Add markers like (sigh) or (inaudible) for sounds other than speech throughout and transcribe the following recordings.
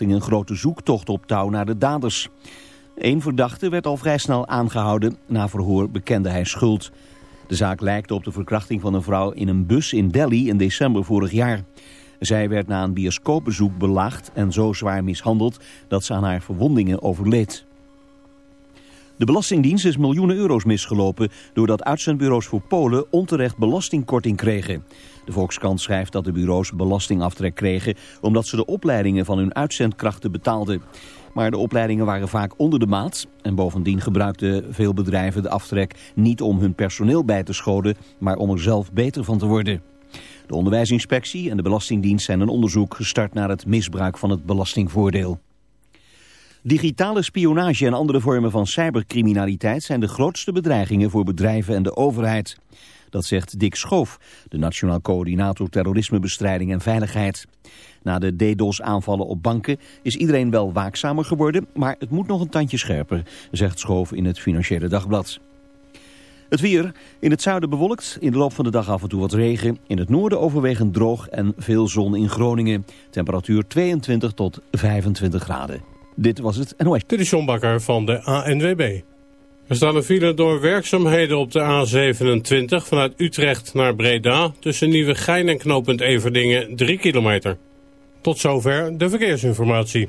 een grote zoektocht op touw naar de daders. Eén verdachte werd al vrij snel aangehouden. Na verhoor bekende hij schuld. De zaak lijkt op de verkrachting van een vrouw in een bus in Delhi in december vorig jaar. Zij werd na een bioscoopbezoek belaagd en zo zwaar mishandeld dat ze aan haar verwondingen overleed. De Belastingdienst is miljoenen euro's misgelopen doordat uitzendbureaus voor Polen onterecht belastingkorting kregen. De Volkskrant schrijft dat de bureaus belastingaftrek kregen omdat ze de opleidingen van hun uitzendkrachten betaalden. Maar de opleidingen waren vaak onder de maat en bovendien gebruikten veel bedrijven de aftrek niet om hun personeel bij te scholen, maar om er zelf beter van te worden. De onderwijsinspectie en de Belastingdienst zijn een onderzoek gestart naar het misbruik van het belastingvoordeel. Digitale spionage en andere vormen van cybercriminaliteit zijn de grootste bedreigingen voor bedrijven en de overheid. Dat zegt Dick Schoof, de Nationaal Coördinator Terrorismebestrijding en Veiligheid. Na de DDoS-aanvallen op banken is iedereen wel waakzamer geworden, maar het moet nog een tandje scherper, zegt Schoof in het Financiële Dagblad. Het weer. In het zuiden bewolkt. In de loop van de dag af en toe wat regen. In het noorden overwegend droog en veel zon in Groningen. Temperatuur 22 tot 25 graden. Dit was het NOS. Dit is John Bakker van de ANWB. Er staan een file door werkzaamheden op de A27 vanuit Utrecht naar Breda... tussen Nieuwegein en knooppunt Everdingen 3 kilometer. Tot zover de verkeersinformatie.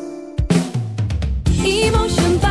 Emotion by Esprit.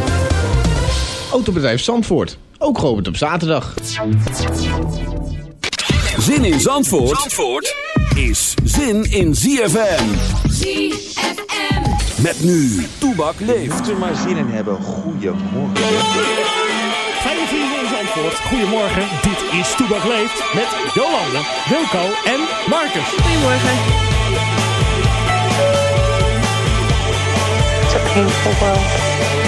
Autobedrijf Zandvoort, ook geopend op zaterdag. Zin in Zandvoort, Zandvoort is zin in ZFM. ZFM. Met nu, Toebak leeft. Moet er maar zin in hebben. Goedemorgen. Fijne vrienden in Zandvoort, goedemorgen. Dit is Toebak Leeft met Jolande, Wilco en Marcus. Goedemorgen. It's a painful world.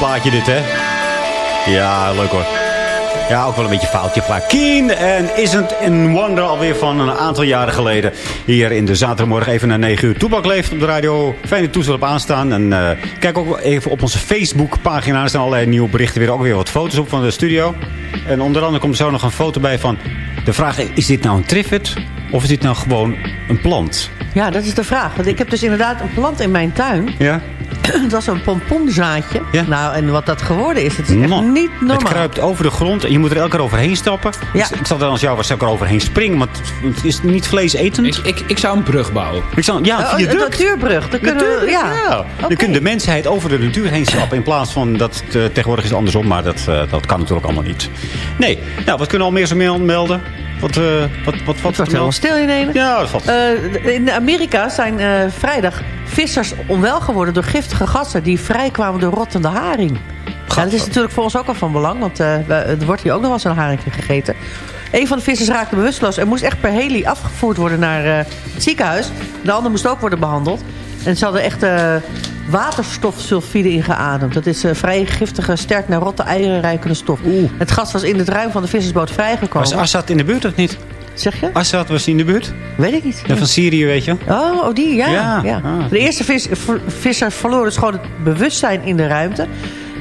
Plaatje dit, hè? Ja, leuk hoor. Ja, ook wel een beetje foutje. Keen en Isn't in Wonder alweer van een aantal jaren geleden. Hier in de zaterdagmorgen even naar 9 uur. Toebak leeft op de radio. Fijne toestel op aanstaan. En eh, kijk ook even op onze Facebookpagina. Er staan allerlei nieuwe berichten. Weer ook weer wat foto's op van de studio. En onder andere komt er zo nog een foto bij van... De vraag is, is dit nou een trivet? Of is dit nou gewoon een plant? Ja, dat is de vraag. Want ik heb dus inderdaad een plant in mijn tuin. Ja? (clears throat) dat was een pompoenzaadje. Ja. Nou, en wat dat geworden is, het is echt niet normaal. Het kruipt over de grond en je moet er elke keer overheen stappen. Ja. Ik, ik zal dan als jou was ik er overheen springen, want het is niet vleesetend. Ik, ik, ik zou een brug bouwen. Ik zal, ja, Oh, via een natuurbrug. Dan kunnen we, Natuurlijk, ja. Dan kunt de mensheid over de natuur heen stappen. In plaats van dat het, eh, tegenwoordig is het andersom. Maar dat, eh, dat kan natuurlijk allemaal niet. Nee. Nou, wat kunnen we al meer zo mel- melden? Wat, eh wat, wat, wat wordt helemaal stil in een. Ja, dat valt. Eh, in Amerika zijn eh, vrijdag vissers onwel geworden door giftige gassen die vrijkwamen door rottende haring. Ja, dat is natuurlijk voor ons ook al van belang, want er wordt hier ook nog wel eens een haringje gegeten. Een van de vissers raakte bewusteloos en moest echt per heli afgevoerd worden naar het ziekenhuis. De ander moest ook worden behandeld. En ze hadden echt waterstofsulfide ingeademd. Dat is eh, vrij giftige, sterk naar rotte eieren rijkende stof. Het gas was in het ruim van de vissersboot vrijgekomen. was Assad in de buurt of niet? Zeg je? Assad was in de buurt? Weet ik niet. Ja, van Syrië, weet je. Oh, oh die, ja. Ja, ja. ah. De eerste vis, visser verloor dus gewoon het bewustzijn in de ruimte.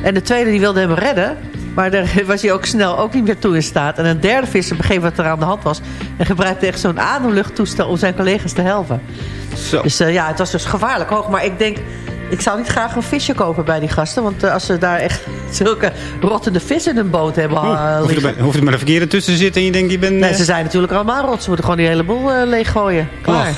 En de tweede die wilde hem redden. Maar daar (laughs) was hij ook snel ook niet meer toe in staat. En een derde visser begreep wat er aan de hand was. En gebruikte echt zo'n ademluchttoestel om zijn collega's te helpen. Zo. Dus eh, ja, het was dus gevaarlijk hoog. Maar ik denk, ik zou niet graag een visje kopen bij die gasten. Want eh, als ze daar echt (laughs) zulke rottende vis in hun boot hebben uh, hoeft, er maar, hoeft er maar een verkeerde tussen te zitten en je denkt, je bent... Nee, eh, ze zijn natuurlijk allemaal rot. Ze moeten gewoon die hele boel eh, leeggooien. Klaar.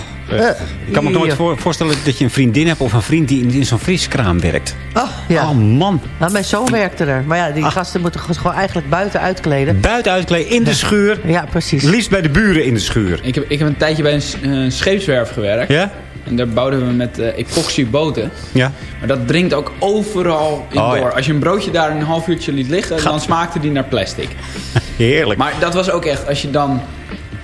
ik kan me nooit voor, voorstellen dat je een vriendin hebt of een vriend die in, in zo'n friskraam werkt. Oh, ja. Oh man. Nou, mijn zoon werkte er. Maar ja, die Ach. gasten moeten gewoon eigenlijk buiten uitkleden. Buiten uitkleden, in de schuur. Ja, precies. Liefst bij de buren in de schuur. Ik heb, ik heb een tijdje bij een scheepswerf gewerkt. Ja? En daar bouwden we met eh epoxy boten. Ja. Maar dat dringt ook overal in Oh, door. ja. Als je een broodje daar een half uurtje liet liggen, dan smaakte die naar plastic. (laughs) Heerlijk. Maar dat was ook echt, als je dan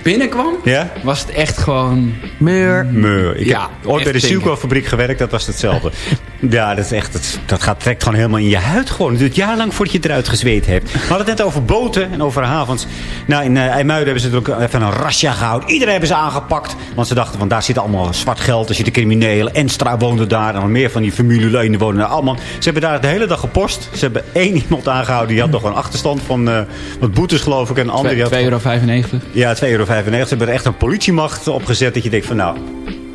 binnenkwam, Ja? was het echt gewoon... Meur. Meur. Ik Ja, heb ooit bij de. Silco-fabriek gewerkt, dat was hetzelfde. (laughs) ja, dat is echt, dat, dat gaat, trekt gewoon helemaal in je huid gewoon. Het duurt jarenlang voordat je het eruit gezweet hebt. We hadden het net over boten en over havens. Nou, in uh, IJmuiden hebben ze natuurlijk even een rasja gehouden. Iedereen hebben ze aangepakt. Want ze dachten, van daar zit allemaal zwart geld, er zitten criminelen. Enstra woonde daar en meer van die familieleden wonen daar allemaal. Ze hebben daar de hele dag gepost. Ze hebben (laughs) één iemand aangehouden, die had nog een achterstand van uh, wat boetes geloof ik. En een ander die had 2,95 euro. Ja, 2,95 euro. Ze hebben er echt een politiemacht opgezet dat je denkt van nou,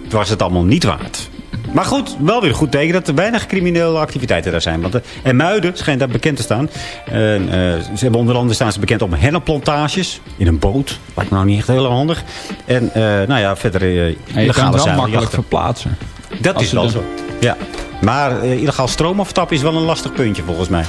het was het allemaal niet waard. Maar goed, wel weer een goed teken dat er weinig criminele activiteiten daar zijn. Want, uh, en Muiden schijnt daar bekend te staan. Uh, uh, ze hebben onder andere staan ze bekend op hennepplantages. In een boot. Lijkt me nou niet echt heel handig. En nou ja, verder uh, ja, je kan het wel makkelijk verplaatsen. Dat is wel zo. Ja. Maar illegaal stroom aftappen is wel een lastig puntje volgens mij.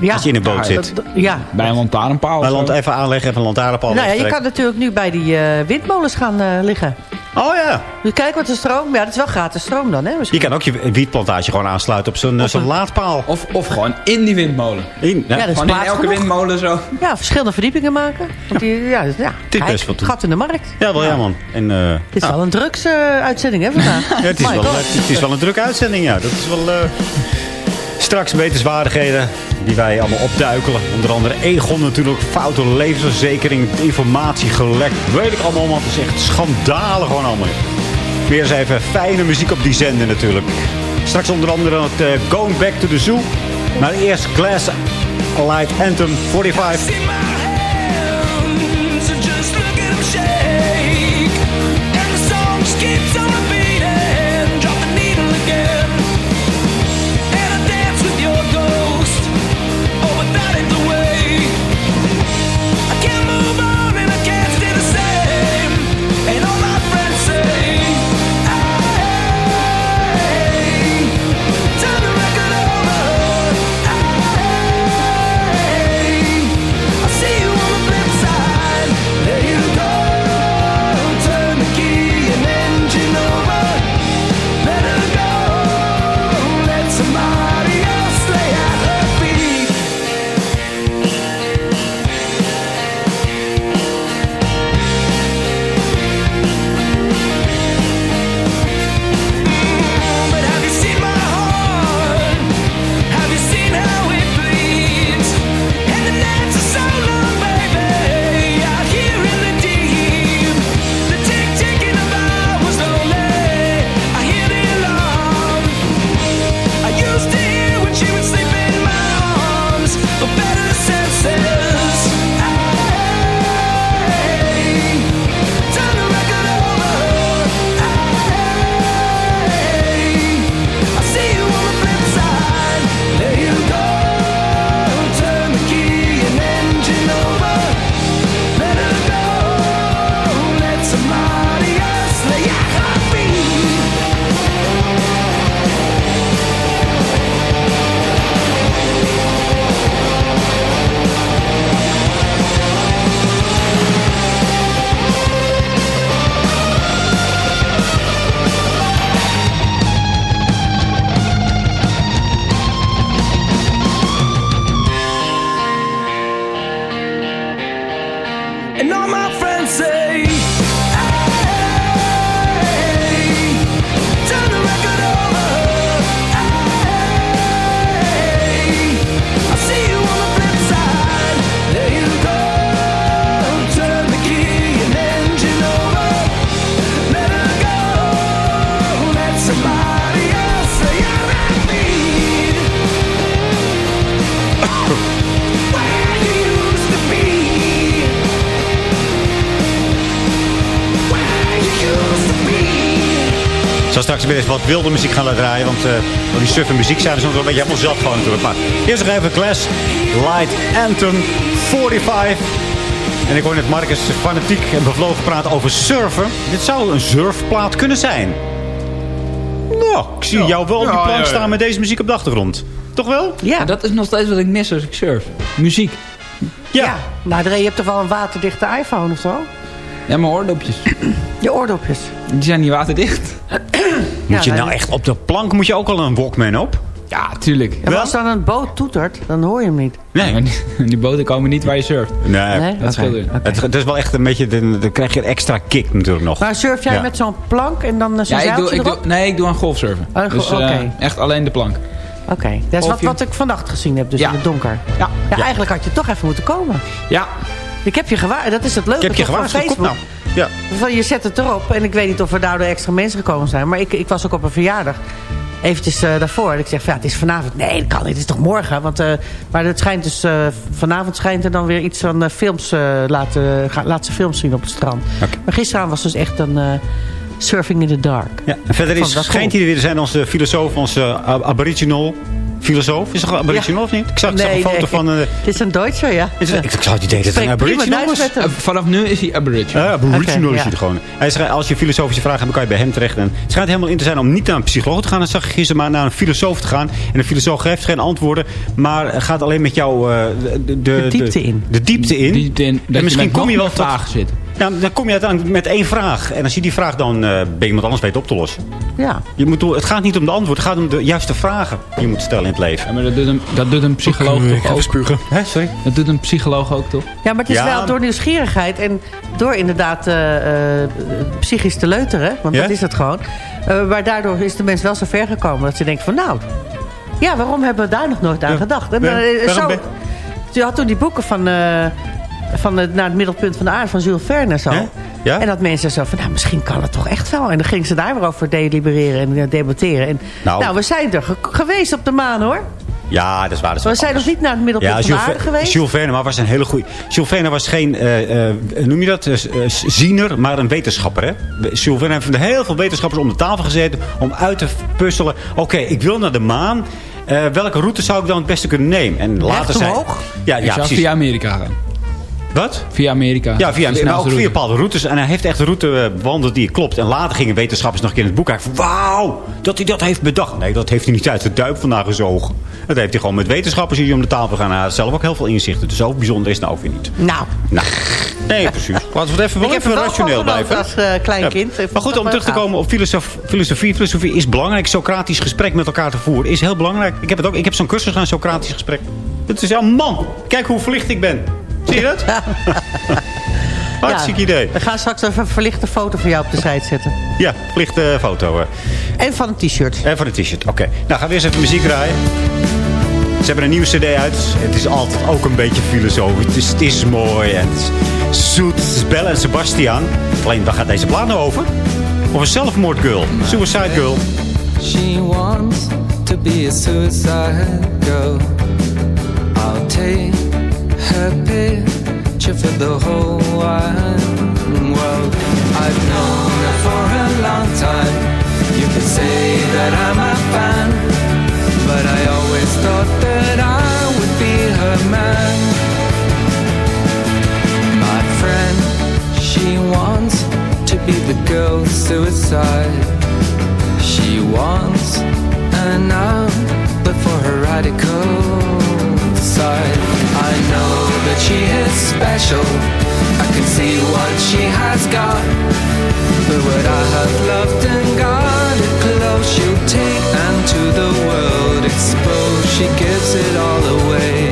Ja. Als je in een boot zit. Ja. Bij een lantaarnpaal. Bij land even aanleggen, even een lantaarnpaal. Nou ja, je kan natuurlijk nu bij die uh, windmolens gaan uh, liggen. Oh ja. Dus kijk wat de stroom... Ja, dat is wel gratis stroom dan, hè? Je kan ook je wietplantage gewoon aansluiten op zo'n zo laadpaal. Of, of gewoon in die windmolen. In, ja, ja gewoon in elke genoeg. windmolen zo. Ja, verschillende verdiepingen maken. Want die, ja, ja, Dit is best wat gat in de markt. Ja, wel ja, man. En, uh, het is ah. wel een drugsuitzending, uh, hè, vandaag. ja, het, is wel, het is wel een drukke uitzending, ja. Dat is wel... Uh, straks wetenswaardigheden die wij allemaal opduikelen. Onder andere Egon natuurlijk, foute levensverzekering, informatie gelekt. Weet ik allemaal, want het is echt schandalen gewoon allemaal. Weer eens even fijne muziek op die zender natuurlijk. Straks onder andere het uh, Going Back to the Zoo. Maar eerst Glass Light Anthem 45. Wilde muziek gaan laten draaien. Want uh, die surf en muziek zijn er soms wel een beetje helemaal zat gewoon natuurlijk. Maar eerst nog even Class Light Anthem 45. En ik hoor net Marcus fanatiek en bevlogen praten over surfen. Dit zou een surfplaat kunnen zijn. Nou, ik zie jou wel op die plank staan met deze muziek op de achtergrond. Toch wel? Ja. dat is nog steeds wat ik mis als ik surf. Muziek. Ja. Nou, je hebt toch wel een waterdichte iPhone of zo? Ja, mijn oordopjes. Je oordopjes? Die zijn niet waterdicht. (laughs) moet je nou echt op de plank moet je ook al een Walkman op? Ja, tuurlijk. Maar als dan een boot toetert, dan hoor je hem niet. Nee. die, boten komen niet waar je surft. Nee. nee? Dat okay. het, het, is wel echt een beetje, dan krijg je een extra kick natuurlijk nog. Maar surf jij met zo'n plank en dan zo'n ja, ik doe, ik erop? doe, Nee, ik doe aan golfsurfen. Oh, dus uh, okay. echt alleen de plank. Oké, okay. dat is wat, wat ik vannacht gezien heb, dus ja. in het donker. Ja. ja. Eigenlijk had je toch even moeten komen. Ja. Ik heb je gewaarschuwd, dat is het leuke ik heb je van Facebook. Nou. Ja. Van, je zet het erop en ik weet niet of er daardoor extra mensen gekomen zijn. Maar ik, ik was ook op een verjaardag. Eventjes uh, daarvoor. En ik zeg, van, ja, het is vanavond. Nee, dat kan niet. Het is toch morgen? Want, uh, maar het schijnt dus, uh, vanavond schijnt er dan weer iets van films laten, laat ze films zien op het strand. Okay. Maar gisteravond was dus echt een surfing in the dark. Ja, en verder is, schijnt hier weer te zijn onze filosoof, onze aboriginal filosoof. Is het aboriginal ja. of niet? Ik zag, nee, zag een foto nee. van... Uh, (laughs) het is een Duitser, ja. Is, ik, ik zou het idee dat het een aboriginal is. Uh, vanaf nu is hij aboriginal. Uh, aboriginal okay, is hij ja. gewoon. Hij schrijft, als je filosofische vragen hebt, dan kan je bij hem terecht. En het schijnt helemaal in te zijn om niet naar een psycholoog te gaan. Dan zag ik gisteren maar naar een filosoof te gaan. En de filosoof geeft geen antwoorden. Maar gaat alleen met jou uh, de, de, de, diepte in. De diepte in. Diepte in en misschien kom je wel vragen zitten. Nou, dan kom je uiteindelijk met één vraag. En als je die vraag dan uh, ben je iemand anders weet op te lossen. Ja. Je moet, het gaat niet om de antwoord. Het gaat om de juiste vragen die je moet stellen in het leven. Ja, maar dat doet een, dat doet een psycholoog ook, toch ook? spugen. Hè, sorry? Dat doet een psycholoog ook toch? Ja, maar het is ja. wel door nieuwsgierigheid. En door inderdaad uh, uh, psychisch te leuteren. Want ja? dat is het gewoon. Uh, maar daardoor is de mens wel zo ver gekomen. Dat ze denken van nou... Ja, waarom hebben we daar nog nooit aan gedacht? En, zo, je had toen die boeken van van het, naar het middelpunt van de aarde van Jules Verne zo. Ja? En dat mensen zo van, nou, misschien kan het toch echt wel. En dan gingen ze daar weer over delibereren en uh, debatteren. En, nou, nou, we zijn er ge geweest op de maan, hoor. Ja, dat is waar. Dat is we zijn nog niet naar het middelpunt ja, van de aarde geweest. Jules Verne maar was een hele goede... Jules Verne was geen, uh, uh, noem je dat, ziener, maar een wetenschapper. Hè? Jules Verne heeft heel veel wetenschappers om de tafel gezeten... om uit te puzzelen, oké, okay, ik wil naar de maan... Uh, welke route zou ik dan het beste kunnen nemen? En later omhoog? Ja, ja, precies. via Amerika gaan. Wat? Via Amerika. Ja, via Amerika. Maar ook via bepaalde routes. En hij heeft echt een route bewandeld die klopt. En later gingen wetenschappers nog een keer in het boek kijken. Wauw, dat hij dat heeft bedacht. Nee, dat heeft hij niet uit de duip vandaag gezogen. Dat heeft hij gewoon met wetenschappers hier om de tafel gaan. Hij had zelf ook heel veel inzichten. Dus zo bijzonder is het nou ook weer niet. Nou. nou. Nee, precies. (laughs) Laten we het even, wel even rationeel blijven. als uh, klein ja. kind. Maar goed, om terug te komen op filosof, filosofie. Filosofie is belangrijk. Socratisch gesprek met elkaar te voeren is heel belangrijk. Ik heb, het ook, ik heb zo'n cursus gedaan, Socratisch gesprek. Dat is, ja, man, kijk hoe verlicht ik ben. Zie je dat? (laughs) Hartstikke ja, idee. We gaan straks even een verlichte foto van jou op de site zetten. Ja, verlichte foto. En van een t-shirt. En van een t-shirt, oké. Okay. Nou, gaan we eerst even muziek draaien. Ze hebben een nieuwe cd uit. Het is altijd ook een beetje filosofisch. Het is, het is mooi en het is zoet. Het is Belle en Sebastian. Alleen, waar gaat deze plaat nou over? Over zelfmoordgirl. Suicide girl. She wants to be a suicide girl. I'll take her picture for the whole wide world. I've known her for a long time. You could say that I'm a fan, but I always thought that I would be her man. My friend, she wants to be the girl suicide. She wants an arm, but for her radical side. She is special. I can see what she has got. But what I have loved and guarded close, she'll take and to the world expose. She gives it all away.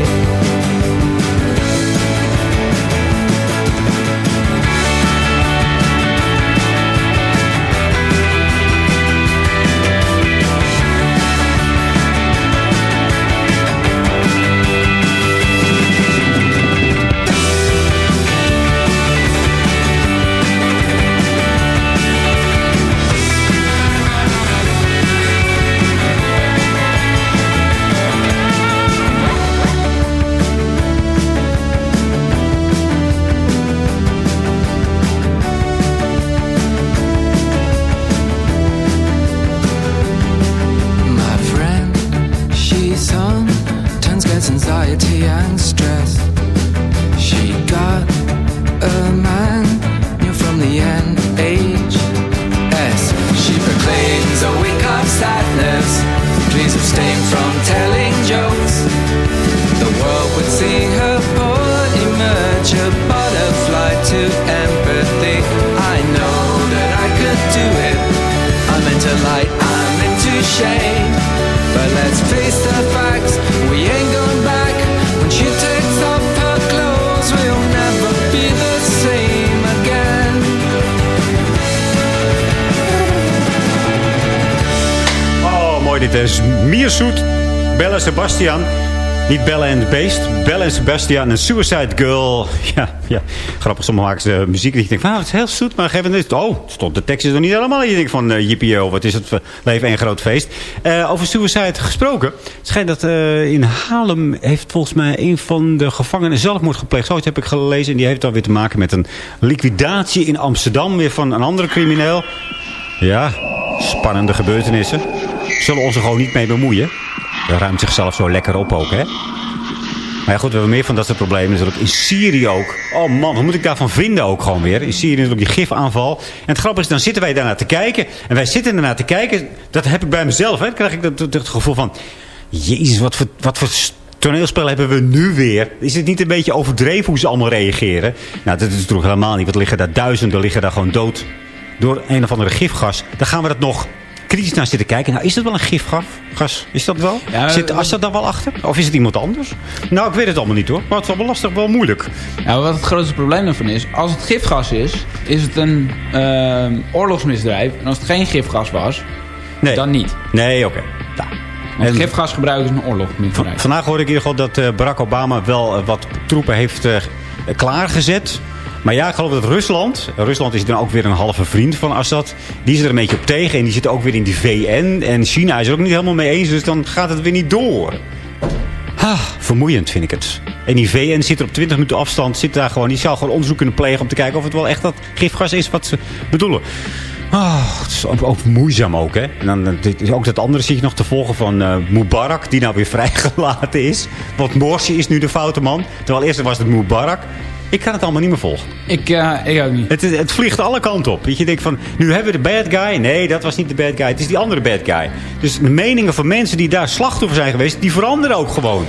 Dit is. Mierzoet, Bella Sebastian. Niet Bella en Beest. Bella en Sebastian en Suicide Girl. (laughs) Ja, ja. grappig. Sommigen maken ze muziek en je denkt, nou, het is heel zoet. Maar geef het Oh, stond de tekst is nog niet helemaal. Je denkt van, uh, wat is het leven een groot feest. Uh, over suicide gesproken. Het schijnt dat in Haarlem heeft volgens mij een van de gevangenen zelfmoord gepleegd. Zoiets heb ik gelezen. En die heeft dan weer te maken met een liquidatie in Amsterdam. Weer van een andere crimineel. Ja, spannende gebeurtenissen. Zullen ons er gewoon niet mee bemoeien. Dat ruimt zichzelf zo lekker op ook, hè? Maar ja, goed, we hebben meer van dat soort problemen. Natuurlijk in Syrië ook. Oh man, wat moet ik daarvan vinden ook gewoon weer? In Syrië ook die gifaanval. En het grappige is, dan zitten wij daarnaar te kijken. En wij zitten ernaar te kijken. Dat heb ik bij mezelf, hè. Dan krijg ik dat, dat gevoel van... Jezus, wat voor, wat voor toneelspel hebben we nu weer? Is het niet een beetje overdreven hoe ze allemaal reageren? Nou, dat is natuurlijk helemaal niet. Wat liggen daar duizenden, liggen daar gewoon dood... door een of andere gifgas. Dan gaan we dat nog kritisch naar zitten kijken. Nou, is dat wel een gifgas? Gas? Is dat wel? Ja, Zit Assad daar wel achter? Of is het iemand anders? Nou, ik weet het allemaal niet hoor. Maar het is wel lastig, wel moeilijk. Ja, wat het grootste probleem daarvan is... als het gifgas is, is het een uh, oorlogsmisdrijf. En als het geen gifgas was, nee. dan niet. Nee, oké. Okay. Nou. Want gifgas gebruiken is een oorlogsmisdrijf. Vandaag hoorde ik in ieder geval dat uh, Barack Obama wel uh, wat troepen heeft uh, klaargezet... Maar ja, ik geloof dat Rusland... Rusland is dan ook weer een halve vriend van Assad. Die is er een beetje op tegen. En die zit ook weer in die VN. En China is er ook niet helemaal mee eens. Dus dan gaat het weer niet door. Ha, vermoeiend vind ik het. En die VN zit er op 20 minuten afstand. Zit daar gewoon, die zou gewoon onderzoek kunnen plegen... om te kijken of het wel echt dat gifgas is wat ze bedoelen. Oh, het is ook, moeizaam ook, hè. En dan is ook dat andere zie je nog te volgen van uh, Mubarak... die nou weer (laughs) vrijgelaten is. Want Morsi is nu de foute man. Terwijl eerst was het Mubarak. Ik kan het allemaal niet meer volgen. Ik, uh, ik ook niet. Het, het vliegt alle kanten op. Dat je denkt van, nu hebben we de bad guy. Nee, dat was niet de bad guy. Het is die andere bad guy. Dus de meningen van mensen die daar slachtoffer zijn geweest, die veranderen ook gewoon.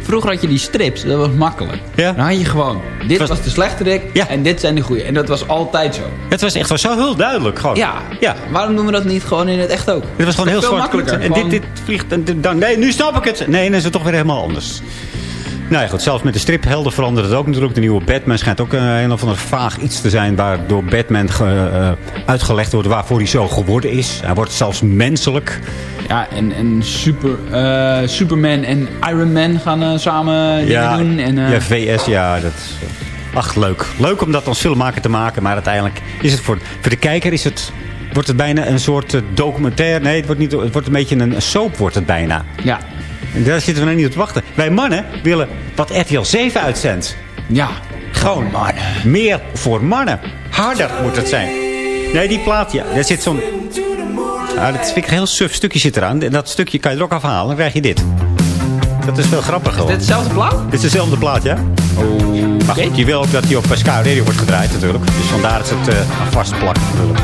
Vroeger had je die strips, dat was makkelijk. Ja? Dan had je gewoon, dit was, was de slechterik ja. en dit zijn de goede. En dat was altijd zo. Het was echt zo heel duidelijk gewoon. Ja. ja. Waarom doen we dat niet gewoon in het echt ook? Het was gewoon heel zwart makkelijker. En dit, dit vliegt, en dan, nee, nu snap ik het. Nee, dan is het toch weer helemaal anders. Nou ja, goed, zelfs met de striphelden verandert het ook natuurlijk. De nieuwe Batman schijnt ook een, een of ander vaag iets te zijn... waardoor Batman ge, uh, uitgelegd wordt waarvoor hij zo geworden is. Hij wordt zelfs menselijk. Ja, en, en super, uh, Superman en Iron Man gaan uh, samen dingen doen. En, ja, VS, ja, dat... Ach, leuk. Leuk om dat als filmmaker te maken. Maar uiteindelijk is het voor, voor de kijker is het wordt het bijna een soort documentaire. Nee, het wordt, niet, het wordt een beetje een soap wordt het bijna. Ja. Daar zitten we nou niet op te wachten. Wij mannen willen wat RTL 7 uitzendt. Ja. Gewoon mannen. Meer voor mannen. Harder moet het zijn. Nee, die plaat, ja. Daar zit zo'n... Ah, dat vind ik een heel suf stukje zit eraan. En dat stukje kan je er ook afhalen. Dan krijg je dit. Dat is wel grappig gewoon. Is dit dezelfde plaat? Dit is dezelfde plaat, ja. Oh, maar goed, je wil ook dat die op Sky Radio wordt gedraaid natuurlijk. Dus vandaar dat ze het uh, vast plakken natuurlijk.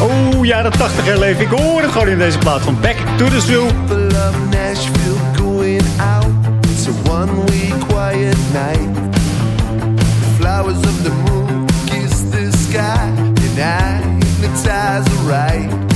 Oh, jaren 80 herleef. Ik hoor het gewoon in deze plaat van Back to the Zoo. A one-way quiet night. The flowers of the moon kiss the sky, and I hypnotize the right.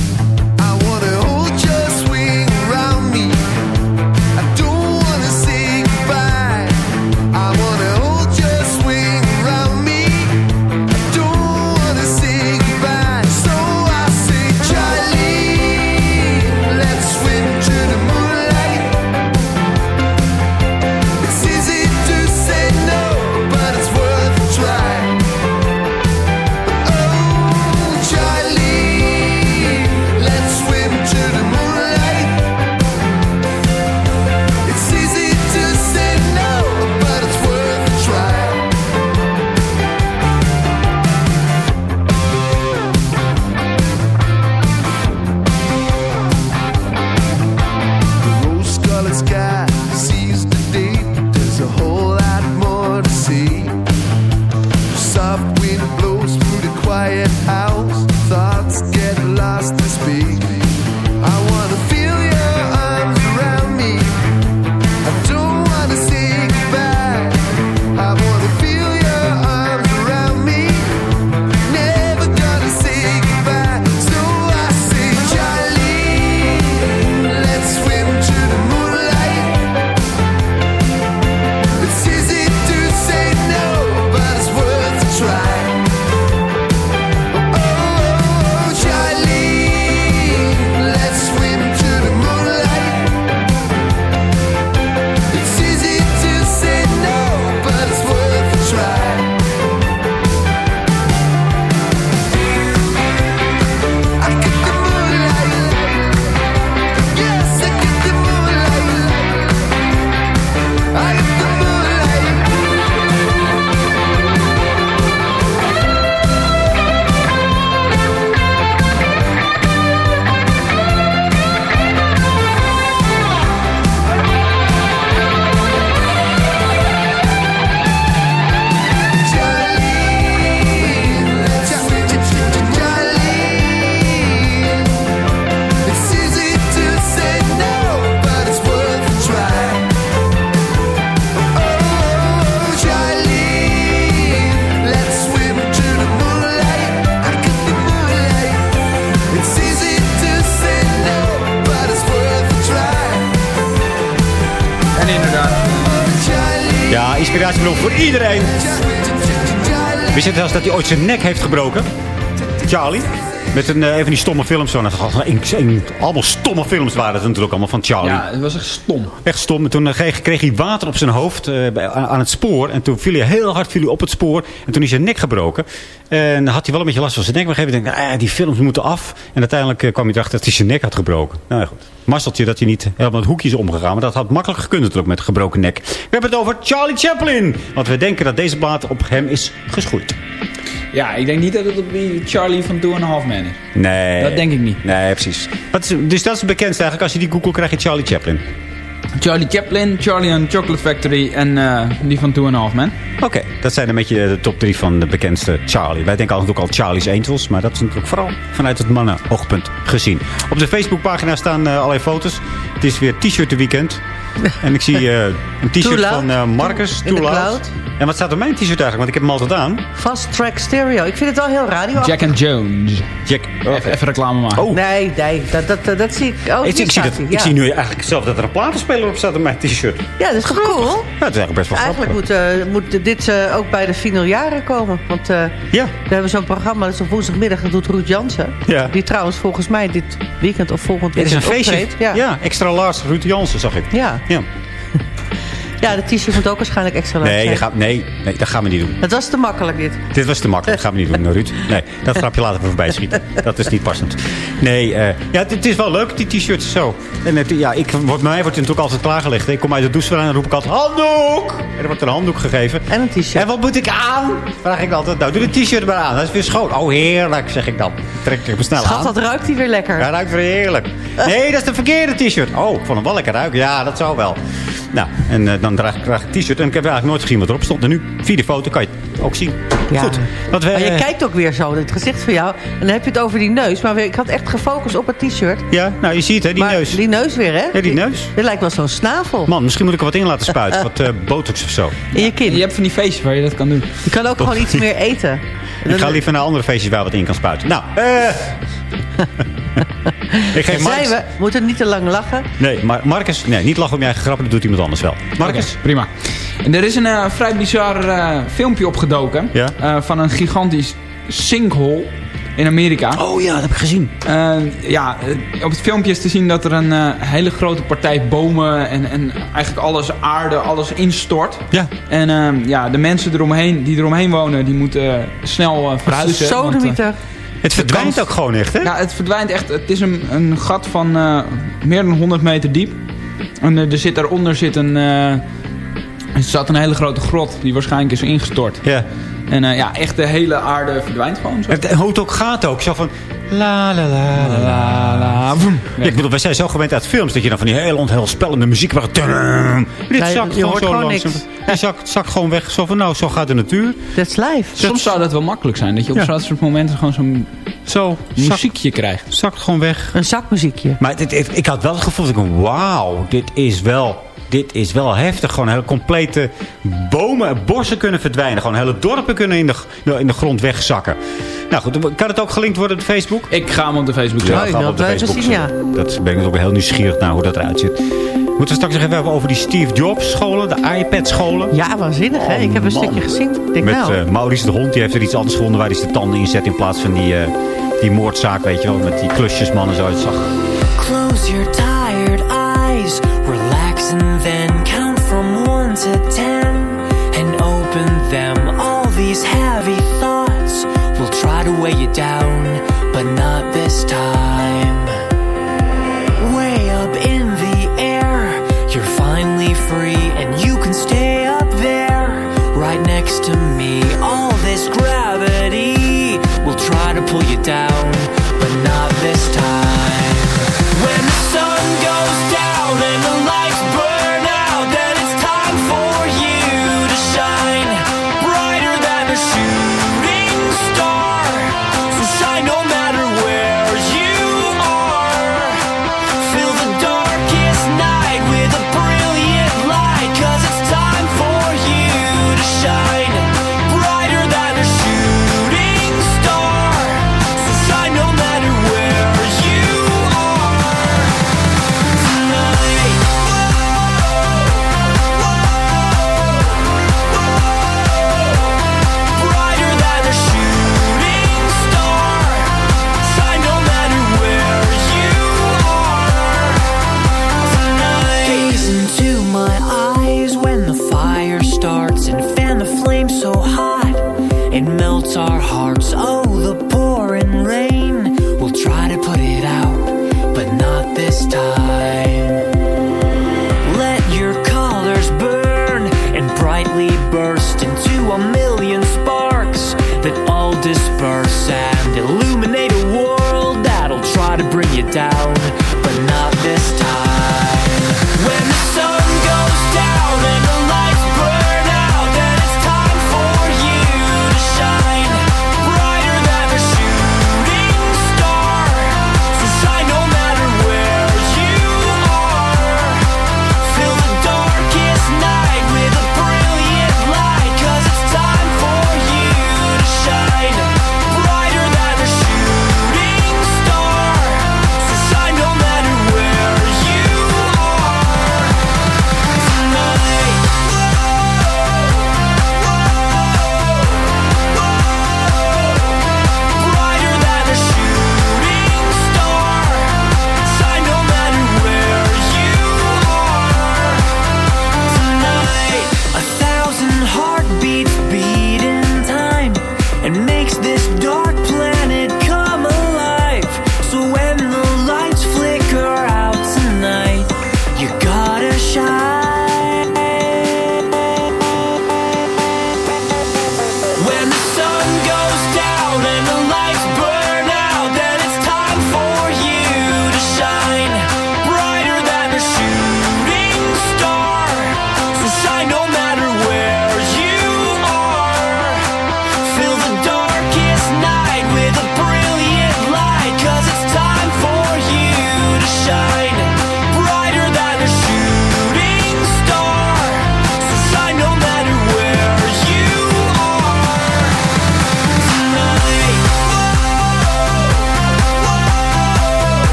Inspiratiebron voor iedereen. Wist je trouwens dat hij ooit zijn nek heeft gebroken? Charlie? Met een, eh, een van die stomme films. Zo. Nou, een- een- allemaal stomme films waren het natuurlijk allemaal van Charlie. Ja, het was echt stom. Echt stom. En toen eh, kreeg, kreeg hij water op zijn hoofd eh, aan, het spoor. En toen viel hij heel hard viel hij op het spoor. En toen is zijn nek gebroken. En dan had hij wel een beetje last van zijn nek. Maar op een gegeven moment denk ik, ah, die films moeten af. En uiteindelijk kwam hij erachter dat hij zijn nek had gebroken. Nou ja, goed. Masseltje dat hij niet helemaal het hoekje is omgegaan. Maar dat had makkelijk gekund natuurlijk met gebroken nek. We hebben het over Charlie Chaplin. Want we denken dat deze plaat op hem is geschoeid. Ja, ik denk niet dat het op die Charlie van Two and a Half Man is. Nee. Dat denk ik niet. Nee, precies. Wat is, dus dat is het bekendste eigenlijk. Als je die Google krijg je Charlie Chaplin. Charlie Chaplin, Charlie and Chocolate Factory en eh, die van Two and a Half Man. Oké, dat zijn een beetje de top drie van de bekendste Charlie. Wij denken altijd ook al Charlie's Angels, maar dat is natuurlijk vooral vanuit het mannenoogpunt gezien. Op de Facebookpagina staan eh, allerlei foto's. Het is weer t-shirt weekend. (laughs) En ik zie eh, een t-shirt van eh, Marcus, In Too Loud. En wat staat op mijn t-shirt eigenlijk? Want ik heb hem altijd aan. Fast Track Stereo. Ik vind het wel heel radio. Jack and Jones. Jack. Even, even reclame maken. Oh. Nee, nee, dat, dat, dat, dat zie ik. Oh, ik, zie dat, ik zie nu eigenlijk zelf dat er een platenspeler op staat op mijn t-shirt. Ja, dat is toch cool? Ja, dat is eigenlijk best wel Eigenlijk grappig. moet, eh, moet dit eh, ook bij de finaljaren komen. Want eh, Ja. we hebben zo'n programma, dat is op woensdagmiddag, dat doet Ruud Jansen. Ja. Die trouwens volgens mij dit weekend of volgend Het is een weekend feestje. Ja. Ja. extra large Ruud Jansen zag ik. Ja. Ja. (laughs) ja, de t-shirt moet ook waarschijnlijk extra lang Nee, zijn. je gaat, nee, nee, dat gaan we niet doen. Het was te makkelijk dit. Dit was te makkelijk. Dat gaan we niet doen, (laughs) Ruud. Nee, dat grapje laten we voorbij schieten. Dat is niet passend. Nee, eh, ja, het, is wel leuk, die t-shirts zo. En het, ja, ik, wordt, bij mij wordt het natuurlijk altijd klaargelegd. Ik kom uit de douche en roep ik altijd handdoek. En er wordt een handdoek gegeven. En een t-shirt. En wat moet ik aan? Vraag ik altijd. Nou, doe de t-shirt maar aan. Dat is weer schoon. Oh, heerlijk, zeg ik dan. Trek ik hem snel Schat, aan. wat ruikt hij weer lekker. Ja, ruikt weer heerlijk. Nee, dat is de verkeerde t-shirt. Oh, ik vond hem wel lekker ruiken. Ja, dat zou wel. Nou, en eh, dan draag ik ik t-shirt. En ik heb eigenlijk nooit gezien wat erop stond. En nu, via de foto, kan je het ook zien. Ja. Goed. Wat we, Maar je kijkt ook weer zo, het gezicht van jou. En dan heb je het over die neus. Maar ik had echt gefocust op het t-shirt. Ja, nou, je ziet hè, die Maar neus. Die neus weer, hè? Ja, die neus. Dit lijkt wel zo'n snavel. Man, misschien moet ik er wat in laten (laughs) spuiten. Wat eh, botox of zo. In je kin. Je hebt van die feestjes waar je dat kan doen. Je kan ook gewoon (laughs) iets meer eten. Ik ga liever naar andere feestjes waar wat in kan spuiten. Nou, eh... (laughs) ik geef Marcus... we, moeten niet te lang lachen. Nee, maar Marcus... Nee, niet lachen om je eigen grappen. Dat doet iemand anders wel. Marcus? Prima. En er is een eh, vrij bizar eh, filmpje opgedoken. Ja? eh, van een gigantisch sinkhole in Amerika. Oh ja, dat heb ik gezien. Eh, ja, op het filmpje is te zien dat er een hele grote partij bomen en, en eigenlijk alles aarde, alles instort. Ja. En ja, de mensen eromheen, die eromheen wonen, die moeten snel verhuizen. Zo want, Het verdwijnt ook gewoon echt, hè? ja, het verdwijnt echt. Het is een, een gat van eh, meer dan 100 meter diep. En eh, er zit daaronder zit een, eh, er zat een hele grote grot die waarschijnlijk is ingestort. Ja. En ja, echt de hele aarde verdwijnt gewoon zo. Het, hoe het ook gaat ook. Zo van... La la la la la la. Ja, ik bedoel, wij zijn zo gewend uit films dat je dan van die heel onheilspellende muziek waar. Dit zakt gewoon zo langzaam. Die zakt, zakt gewoon weg. Zo van, nou, zo gaat de natuur. That's life. Soms zou dat wel makkelijk zijn. Dat je op Ja. zo'n soort momenten gewoon zo'n Zo, zakt, muziekje krijgt. zakt gewoon weg. Een zakmuziekje. Maar dit, dit- ik had wel het gevoel, dat ik, wauw, dit is wel... Dit is wel heftig. Gewoon hele complete bomen en bossen kunnen verdwijnen. Gewoon hele dorpen kunnen in de, in de grond wegzakken. Nou goed, kan het ook gelinkt worden op Facebook? Ik ga hem op de Facebook zetten. Ja, ik gaan we wil op de Facebook zien, zetten. Dat ben ik ook heel nieuwsgierig naar hoe dat eruit ziet. Moeten we straks nog even hebben over die Steve Jobs scholen, de iPad scholen. Ja, waanzinnig, hè? Oh, Ik heb een man. stukje gezien. Denk, Met nou, eh, Maurice de hond, die heeft er iets anders gevonden waar hij zijn tanden in zet in plaats van die, eh, die moordzaak, weet je wel, met die klusjesman en zo. Het zag Close your tired weigh you down, but not this time.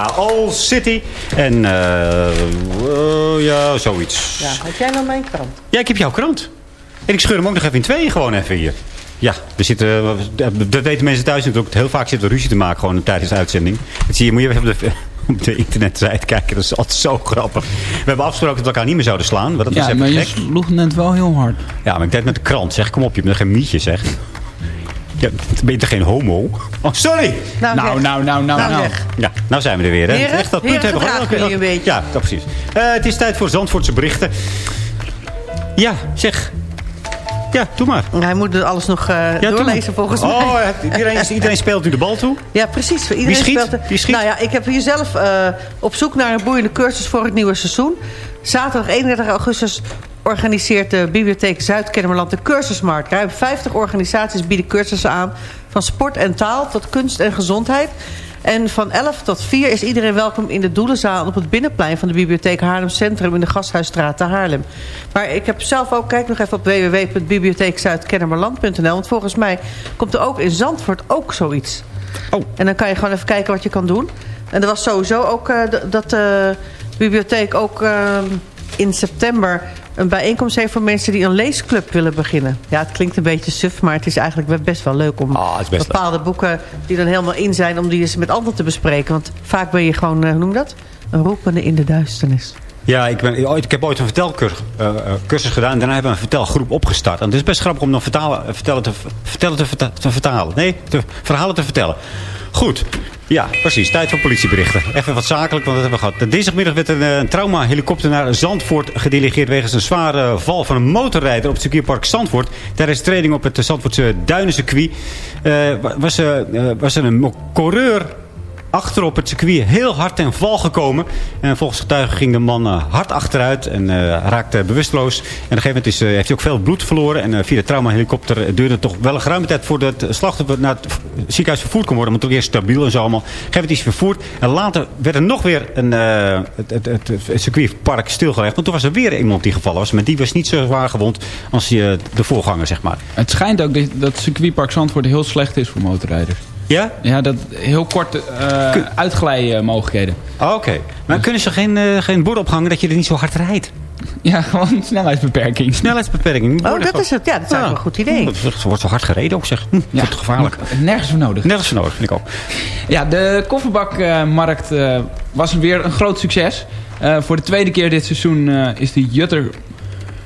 Ja, All City. En eh, eh, ja, zoiets. Ja, had jij nou mijn krant? Ja, ik heb jouw krant. En ik scheur hem ook nog even in tweeën gewoon even hier. Ja, we zitten, dat weten mensen thuis natuurlijk. Heel vaak zitten we ruzie te maken gewoon tijdens de uitzending. Dat zie je, moet je even op de, (laughs) op de internetsite kijken. Dat is altijd zo grappig. We hebben afgesproken dat we elkaar niet meer zouden slaan. Maar dat was Ja, even maar je sloeg net wel heel hard. Ja, maar ik deed met de krant. Zeg, kom op, je bent geen mietje, zeg. Ja, ben je geen homo? Oh, sorry! Nou, Nou, nou, nou, nou, Nou, nou. Ja, nou zijn we er weer. Hè? Heren, Echt dat punt hebben we gewoon- een beetje. Ja, dat precies. Eh, het is tijd voor Zandvoortse berichten. Ja, zeg. Ja, doe maar. Hij moet alles nog doe doorlezen volgens mij. Oh, iedereen, iedereen speelt u de bal toe? Ja, precies. Iedereen Wie schiet? speelt er- Wie schiet? Nou ja, ik heb hier zelf eh, op zoek naar een boeiende cursus voor het nieuwe seizoen. Zaterdag 31 augustus organiseert de Bibliotheek Zuid-Kennemerland de cursusmarkt. Ruim 50 organisaties bieden cursussen aan. Van sport en taal tot kunst en gezondheid. En van 11 tot 4 is iedereen welkom in de Doelenzaal op het binnenplein van de Bibliotheek Haarlem Centrum in de Gasthuisstraat te Haarlem. Maar ik heb zelf ook, kijk nog even op www.bibliotheekzuidkennemerland.nl. Want volgens mij komt er ook in Zandvoort ook zoiets. Oh. En dan kan je gewoon even kijken wat je kan doen. En er was sowieso ook eh, dat de bibliotheek ook eh, in september een bijeenkomst heeft voor mensen die een leesclub willen beginnen. Ja, het klinkt een beetje suf, maar het is eigenlijk best wel leuk om Ah, best bepaalde boeken die dan helemaal in zijn, om die eens met anderen te bespreken. Want vaak ben je gewoon, eh, hoe noem je dat? Een roepende in de duisternis. Ja, ik, ben, ik heb ooit een vertelcursus uh, cursus gedaan. Daarna hebben we een vertelgroep opgestart. En het is best grappig om dan vertalen, eh, vertellen, te, vertellen te, verta- te vertalen. Nee, verhalen te vertellen. Goed. Ja, precies. Tijd voor politieberichten. Even wat zakelijk, want dat hebben we gehad. Dinsdagmiddag werd een, eh, een trauma-helikopter naar Zandvoort gedelegeerd... wegens een zware val van een motorrijder op het circuitpark Zandvoort. Tijdens de training op het Zandvoortse duinencircuit... Was, was er een coureur achter op het circuit heel hard ten val gekomen. En volgens getuigen ging de man uh, hard achteruit en uh, raakte bewusteloos. En op een gegeven moment is, uh, heeft hij ook veel bloed verloren. En via de traumahelikopter duurde het toch wel een geruime tijd voordat het slachtoffer naar het ziekenhuis vervoerd kon worden. Maar toch eerst stabiel en zo allemaal. Op moment is vervoerd. En later werd er nog weer een, het, het, het, het, circuitpark stilgelegd. Want toen was er weer iemand die gevallen was. Maar die was niet zo zwaar gewond als de voorganger, zeg maar. Het schijnt ook dat, dat het circuitpark Zandvoort heel slecht is voor motorrijders. Ja? Ja, dat heel korte uh, uitglijmogelijkheden. Oh, Oké. Okay. Maar kunnen ze geen, uh, geen bord ophangen dat je er niet zo hard rijdt? Ja, gewoon snelheidsbeperking. Snelheidsbeperking. Oh, dat is het. Ja, dat is een goed idee. Het wordt zo hard gereden ook, zeg. Hm, ja, wordt gevaarlijk. Nergens voor nodig. Nergens voor nodig, vind ik ook. Ja, de kofferbakmarkt uh, was weer een groot succes. Uh, voor de tweede keer dit seizoen uh, is de Jutter,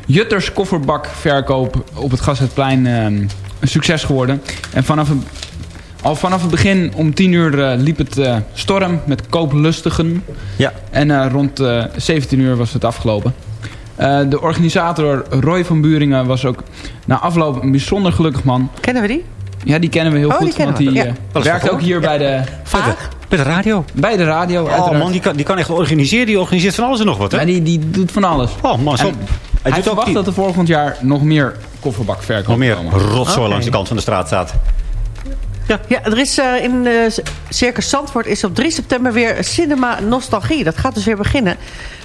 Jutters kofferbakverkoop op het Gasheidplein een succes geworden. En vanaf een Al vanaf het begin om 10 uur eh, liep het eh, storm met kooplustigen. Ja. En eh, rond eh 17 uur was het afgelopen. Eh, de organisator Roy van Buringen was ook na afloop een bijzonder gelukkig man. Kennen we die? Ja, die kennen we heel Oh, die goed. kennen want we, die ja. werkt ook hier bij de, Bij de radio. bij de radio. Oh uiteraard. man, die kan, die kan echt organiseren. Die organiseert van alles en nog wat, hè? Ja, die, die doet van alles. Oh man, zo. En Hij, Hij, doet ook verwacht die, dat er volgend jaar nog meer kofferbakverkoop nog meer rotzooi langs de kant van de straat staat. Ja, er is eh, in eh, Circus Zandvoort is op 3 september weer Cinema Nostalgie. Dat gaat dus weer beginnen.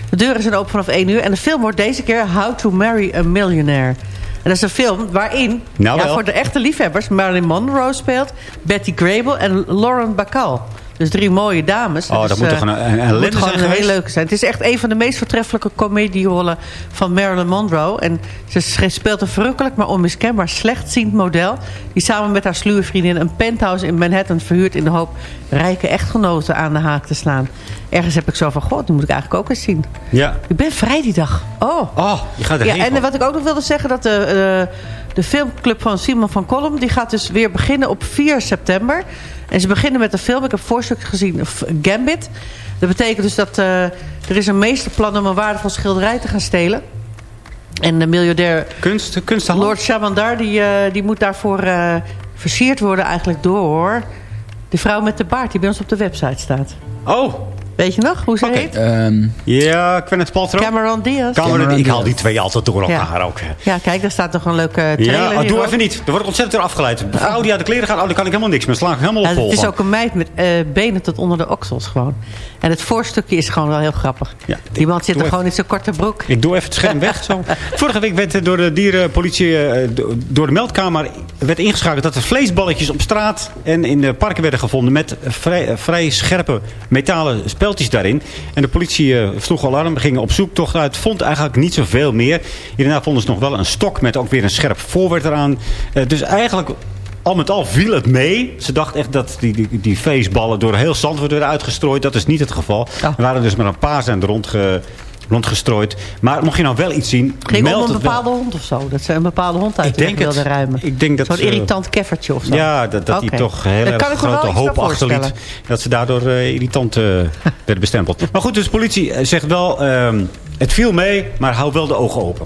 De deuren zijn open vanaf 1 uur. En de film wordt deze keer How to Marry a Millionaire. En dat is een film waarin Nou ja, voor de echte liefhebbers... Marilyn Monroe speelt, Betty Grable en Lauren Bacall. Dus drie mooie dames. Oh, Dus, dat moet eh, toch een- een moet gewoon zijn heel leuke zijn. Het is echt een van de meest voortreffelijke comedierollen van Marilyn Monroe. En ze speelt een verrukkelijk, maar onmiskenbaar slechtziend model... die samen met haar sluwe vriendin een penthouse in Manhattan verhuurt... in de hoop rijke echtgenoten aan de haak te slaan. Ergens heb ik zo van, god, die moet ik eigenlijk ook eens zien. Ja. Ik ben vrij die dag. Oh, Oh, je gaat erheen. ja, en wat ik ook nog wilde zeggen, dat de, eh, de filmclub van Simon van Kolm... die gaat dus weer beginnen op 4 september. En ze beginnen met een film, ik heb voorstuk gezien, F- Gambit. Dat betekent dus dat eh, er is een meesterplan om een waardevol schilderij te gaan stelen. En de miljardair Kunst, kunsthandel? Lord Chamandar, die, eh, die moet daarvoor eh, versierd worden eigenlijk door... de vrouw met de baard die bij ons op de website staat. Oh, Weet je nog hoe ze heet? Ehm, ja, Gwyneth Paltrow. Cameron Diaz. Cameron, ik haal die twee altijd door elkaar Ja. ook. Ja, kijk, daar staat toch een leuke trailer Ja, oh, doe ook. even niet. Dan word ik ontzettend door afgeleid. De vrouw die uit de kleren gaat, oh, daar kan ik helemaal niks meer. Sla ik helemaal op Ja, vol het is van. ook een meid met eh, benen tot onder de oksels gewoon. En het voorstukje is gewoon wel heel grappig. Ja, Die man zit er gewoon in zijn korte broek. Ik doe even het scherm weg. Zo. (laughs) Vorige week werd door de dierenpolitie, eh, do- door de meldkamer, werd ingeschakeld dat er vleesballetjes op straat en in de parken werden gevonden met vrij, eh, vrij scherpe metalen daarin. En de politie eh, sloeg alarm, gingen op zoektocht uit, vond eigenlijk niet zoveel meer. Hierna vonden ze nog wel een stok met ook weer een scherp voorwerp eraan. Eh, dus eigenlijk al met al viel het mee. Ze dachten echt dat die, die, die feestballen door heel Zandvoort werden uitgestrooid. Dat is niet het geval. Er waren dus maar een paar zijn er rondge, rondgestrooid. Maar mocht je nou wel iets zien, Ging om een bepaalde hond of zo. Dat ze een bepaalde hond uit Ik wilden ruimen. Ik denk dat Zo'n ze- irritant keffertje of zo. Ja, dat, dat die toch een hele grote hoop achterliet. Dat ze daardoor eh, irritant eh, werden bestempeld. (laughs) Maar goed, dus de politie eh, zegt wel... ehm, het viel mee, maar hou wel de ogen open.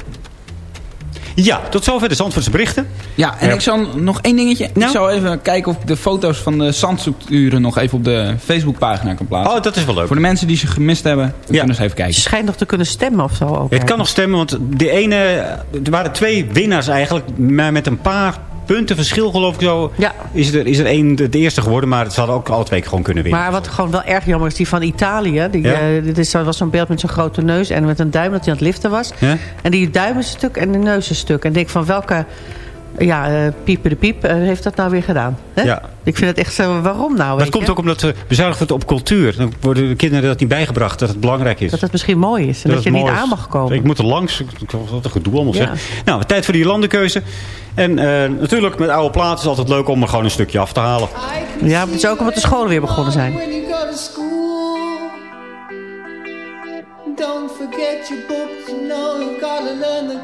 Ja, tot zover de Zandvoortse berichten. Ja, en Ja. ik zal nog één dingetje. Ik zal even kijken of ik de foto's van de zandstructuren nog even op de Facebookpagina kan plaatsen. Oh, dat is wel leuk. Voor de mensen die ze gemist hebben, kunnen eens even kijken. Je schijnt nog te kunnen stemmen of zo ook. Het kan nog stemmen, want de ene... Er waren twee winnaars eigenlijk, maar met een paar punten verschil geloof ik zo. Ja. Is er, is er één de, eerste geworden, maar het hadden ook alle twee gewoon kunnen winnen. Maar wat gewoon wel erg jammer is, die van Italië. Die, Ja? eh, dit is, was zo'n beeld met zo'n grote neus en met een duim dat hij aan het liften was. Ja? En die duim is een stuk en de neus is een stuk. En ik denk van welke ja, eh, pieper de piep eh, heeft dat nou weer gedaan? Hè? Ja. Ik vind het echt zo, waarom nou? dat komt je? ook omdat we bezuinigd wordt op cultuur. Dan worden de kinderen dat niet bijgebracht, dat het belangrijk is. Dat het misschien mooi is en dat, je niet aan mag komen. Ik moet er langs. Ik- Wat een gedoe allemaal Ja. zeg. Nou, tijd voor die landenkeuze. En eh, natuurlijk met oude platen is het altijd leuk om er gewoon een stukje af te halen. Ja, maar het is ook omdat de scholen weer begonnen zijn. Don't forget your books. You know you gotta learn the.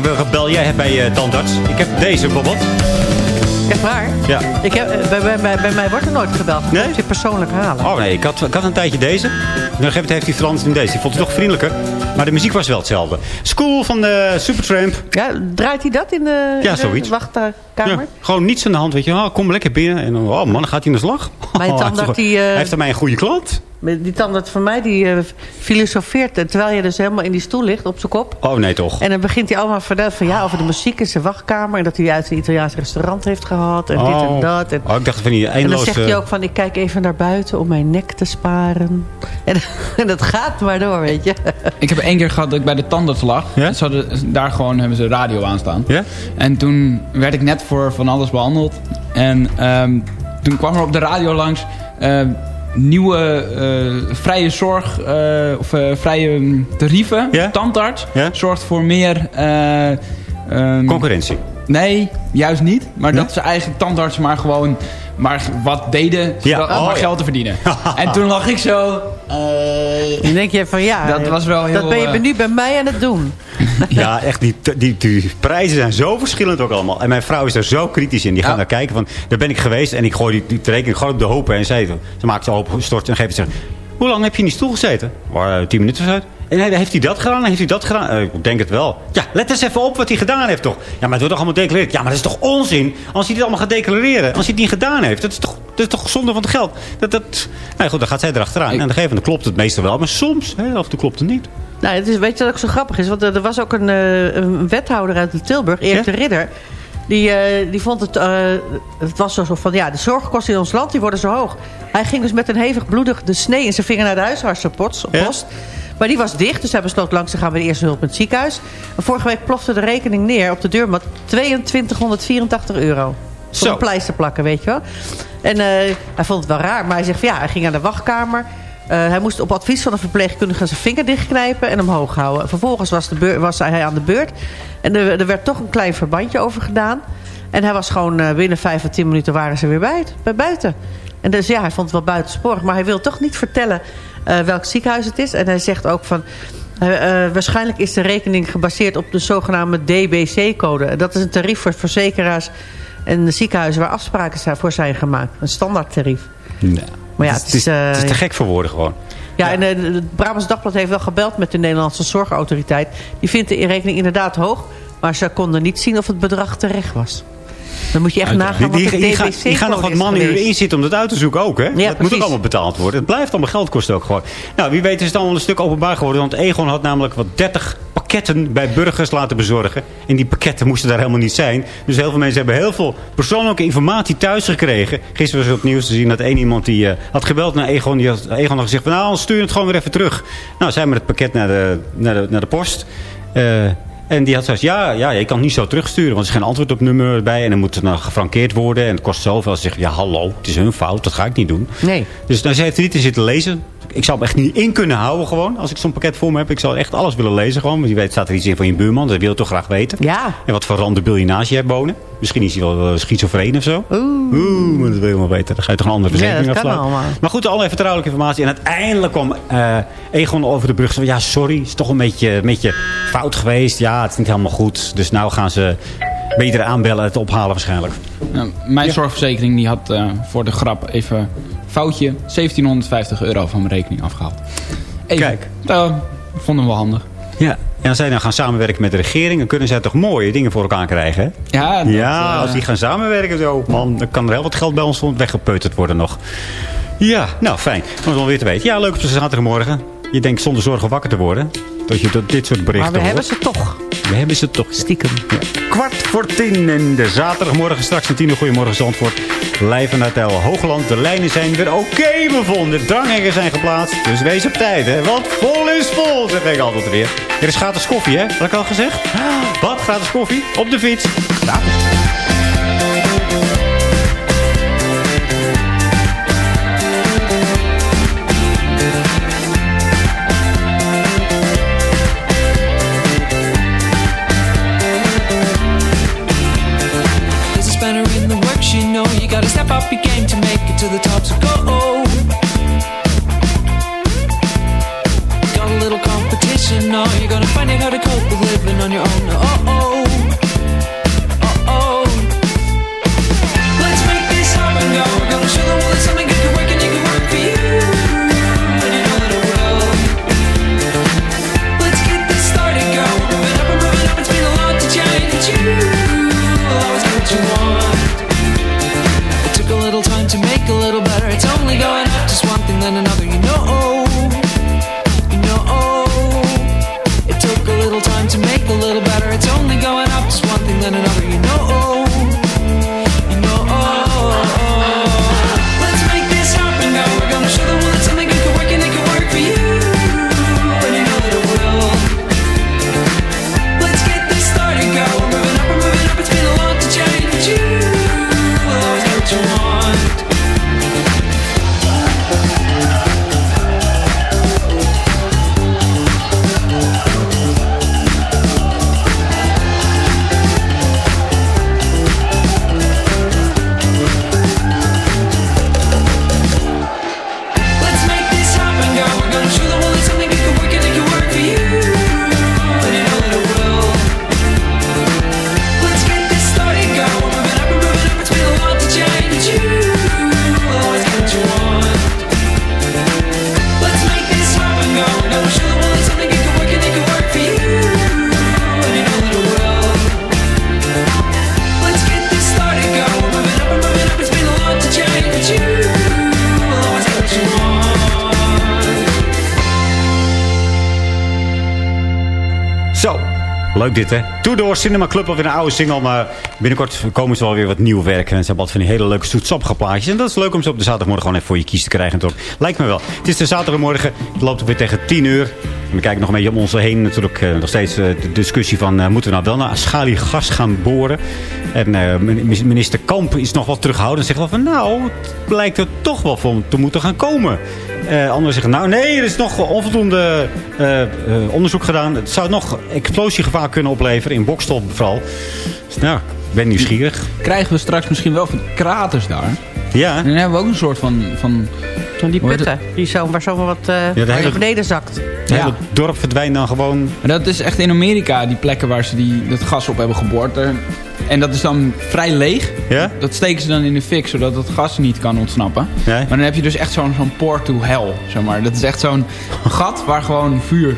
Weet niet welke bel jij hebt bij je tandarts. Ik heb deze bijvoorbeeld. Echt waar? Ja. Ik heb, eh, bij, bij, bij, bij mij wordt er nooit gebeld. Nee? Moet je persoonlijk halen. Oh nee, ik had, ik had een tijdje deze. En op moment heeft hij veranderd in deze. Die vond het toch vriendelijker. Maar de muziek was wel hetzelfde. School van de Supertramp. Ja, draait hij dat in de, Ja, in de zoiets. wachtkamer? Ja, gewoon niets aan de hand, weet je. Oh, kom lekker binnen. En oh man, dan gaat hij in de slag. Mijn (laughs) Oh, hij tandarts die, eh, Hij heeft aan mij een goede klant. Die tandarts van mij die eh, filosofeert terwijl je dus helemaal in die stoel ligt op zijn kop. Oh nee, toch. En dan begint hij allemaal te vertellen van ja, over de muziek in zijn wachtkamer. En dat hij uit een Italiaans restaurant heeft gehad. En dit en Oh. dat. En, Oh, ik dacht van die en dan zegt hij ook van ik kijk even naar buiten om mijn nek te sparen. (laughs) En, en dat gaat maar door, weet je. (laughs) Ik heb één keer gehad dat ik bij de tandarts lag. Ze hadden, daar gewoon hebben ze radio aanstaan. Ja? En toen werd ik net voor van alles behandeld. En ehm, toen kwam er op de radio langs... ehm, nieuwe eh, vrije zorg eh, of eh, vrije mm, tarieven. Tandarts zorgt voor meer... eh, ehm, Concurrentie. Nee, juist niet. Maar dat ze eigenlijk tandartsen maar gewoon maar wat deden Ja. om Oh, geld te verdienen. (laughs) en toen lag ik zo... Dan denk je van ja, Dat was wel heel, dat ben je eh, nu bij mij aan het doen. (laughs) Ja, echt, die, die, die prijzen zijn zo verschillend ook allemaal. En mijn vrouw is daar zo kritisch in. Die gaat naar kijken van, daar ben ik geweest en ik gooi die, die rekening gewoon op de hopen. En zij, ze maakt ze open, stort en geeft ze hoe lang heb je in die stoel gezeten? Maar eh, tien minuten of zo. En hij- heeft hij dat gedaan? En heeft hij dat gedaan? Eh, ik denk het wel. Ja, let eens even op wat hij gedaan heeft toch. Ja, maar het wordt toch allemaal declareren. Ja, maar dat is toch onzin? Als hij dit allemaal gaat declareren. Als hij het niet gedaan heeft. Dat is toch, dat is toch zonde van het geld? Dat, dat... Nou goed, dan gaat zij erachteraan. En op een gegeven klopt het meestal wel. Maar soms, hè, af en toe klopt het niet. Nou, het is, weet je wat ook zo grappig is? Want er er was ook een, eh, een wethouder uit Tilburg, Erik de Ridder. Die, eh, die vond het, eh, het was zo van, ja, de zorgkosten in ons land die worden zo hoog. Hij ging dus met een hevig bloedig de snee in zijn vinger naar de huisartsenpost. post. Maar die was dicht, dus hij besloot langs te gaan bij de eerste hulp in het ziekenhuis. En vorige week plofte de rekening neer op de deurmat 2284 euro. Voor Zo. een pleister plakken, weet je wel. En eh, hij vond het wel raar, maar hij zegt van ja, hij ging naar de wachtkamer. Eh, hij moest op advies van een verpleegkundige zijn vinger dichtknijpen en omhoog houden. Vervolgens was, de was hij aan de beurt. En er, er werd toch een klein verbandje over gedaan. En hij was gewoon eh, binnen vijf of tien minuten waren ze weer bij, buiten. En dus ja, hij vond het wel buitensporig. Maar hij wil toch niet vertellen eh, welk ziekenhuis het is. En hij zegt ook van... waarschijnlijk is de rekening gebaseerd op de zogenaamde DBC-code. Dat is een tarief voor verzekeraars en ziekenhuizen... waar afspraken voor zijn gemaakt. Een standaardtarief. Maar ja, het, is, het, is, eh, het is te gek voor woorden gewoon. Ja, en eh, het Brabants Dagblad heeft wel gebeld met de Nederlandse Zorgautoriteit. Die vindt de rekening inderdaad hoog. Maar ze konden niet zien of het bedrag terecht was. Dan moet je echt nagaan wat de DBC die gaan nog wat mannen in zitten om dat uit te zoeken ook. Hè? dat moet ook allemaal betaald worden. Het blijft allemaal geld kosten ook gewoon. Nou, wie weet is het allemaal een stuk openbaar geworden. Want Egon had namelijk wat 30 pakketten bij burgers laten bezorgen. En die pakketten moesten daar helemaal niet zijn. Dus heel veel mensen hebben heel veel persoonlijke informatie thuis gekregen. Gisteren was op het nieuws te zien dat één iemand die eh, had gebeld naar Egon. Die had Egon had gezegd van nou, stuur het gewoon weer even terug. Nou, zij met het pakket naar de, naar de, naar de post. Eh, en die had zoiets, ja, ja, je kan het niet zo terugsturen. Want er is geen antwoord op nummer bij. En dan moet het dan gefrankeerd worden. En het kost zoveel. Ze zegt, ja, hallo, het is hun fout. Dat ga ik niet doen. Nee. Dus nou, ze heeft er niet in zitten lezen. Ik zou hem echt niet in kunnen houden gewoon. Als ik zo'n pakket voor me heb. Ik zou echt alles willen lezen gewoon. Want je weet, staat er iets in van je buurman. Dat wil je toch graag weten. Ja. En wat voor randebiel naast je hebt wonen. Misschien is hij wel eh, schizofreen of zo. Oeh. maar dat wil je wel weten. Dan ga je toch een andere Ja, verzekering dat kan afsluiten. allemaal. Maar goed, allerlei vertrouwelijke informatie. En uiteindelijk kwam eh, Egon over de brug. Zo, ja, sorry. Het is toch een beetje, een beetje fout geweest. Ja, het is niet helemaal goed. Dus nou gaan ze beter aanbellen. Het ophalen waarschijnlijk. Nou, mijn zorgverzekering die had eh, voor de grap even foutje 1750 euro van mijn rekening afgehaald. Even. Kijk. Dat vonden we wel handig. Ja. En als zij nou gaan samenwerken met de regering... dan kunnen zij toch mooie dingen voor elkaar krijgen, hè? Ja, dat, ja eh, als die gaan samenwerken zo, man, dan kan er heel wat geld bij ons van weggepeuterd worden nog. Ja, nou fijn. Om het wel weer te weten. Ja, leuk op zaterdagmorgen. Je denkt zonder zorgen wakker te worden. Dat je dat- dit soort berichten Maar we hebben ze toch. We hebben ze toch. Stiekem. Kwart voor tien en de zaterdagmorgen straks een tien uur. Goedemorgen Zandvoort. Live vanuit El Hoogland. De lijnen zijn weer oké bevonden. Dranghekken zijn geplaatst. Dus wees op tijd, hè. Want vol is vol, zeg ik altijd weer. Er is gratis koffie, hè. Had ik al gezegd? (gasps) Wat? Gratis koffie? Op de fiets. Gratis. Up game to make it to the top. So go. Got a little competition know you're gonna find out how to cope with living on your own. Oh, oh leuk dit hè. Cinema Club, alweer een oude single. Maar binnenkort komen ze wel weer wat nieuw werk. En ze hebben altijd van die hele leuke zoetsappige plaatjes. En dat is leuk om ze op de zaterdagmorgen gewoon even voor je kies te krijgen. Toch? Lijkt me wel. Het is de zaterdagmorgen. Het loopt weer tegen 10 uur. We kijken nog een beetje om ons heen. Natuurlijk eh, nog steeds eh, de discussie van... eh, moeten we nou wel naar schaliegas gaan boren? En eh, min- minister Kamp is nog wat terughoudend. En zegt wel van nou, het blijkt er toch wel van te moeten gaan komen. Eh anderen zeggen nou nee, er is nog onvoldoende eh, eh, onderzoek gedaan. Het zou nog explosiegevaar kunnen opleveren. In Bokstel vooral. Dus nou, ik ben nieuwsgierig. Krijgen we straks misschien wel van kraters daar. Ja. En dan hebben we ook een soort van... van Van die putten, die zo, waar zomaar wat eh je hele- beneden zakt. Het hele dorp verdwijnt dan gewoon... Maar dat is echt in Amerika, die plekken waar ze die, dat gas op hebben geboord. Er- En dat is dan vrij leeg. Ja? Dat steken ze dan in de fik, zodat het gas niet kan ontsnappen. Maar dan heb je dus echt zo'n zo'n port to hell, zeg maar. Dat is echt zo'n (laughs) gat waar gewoon vuur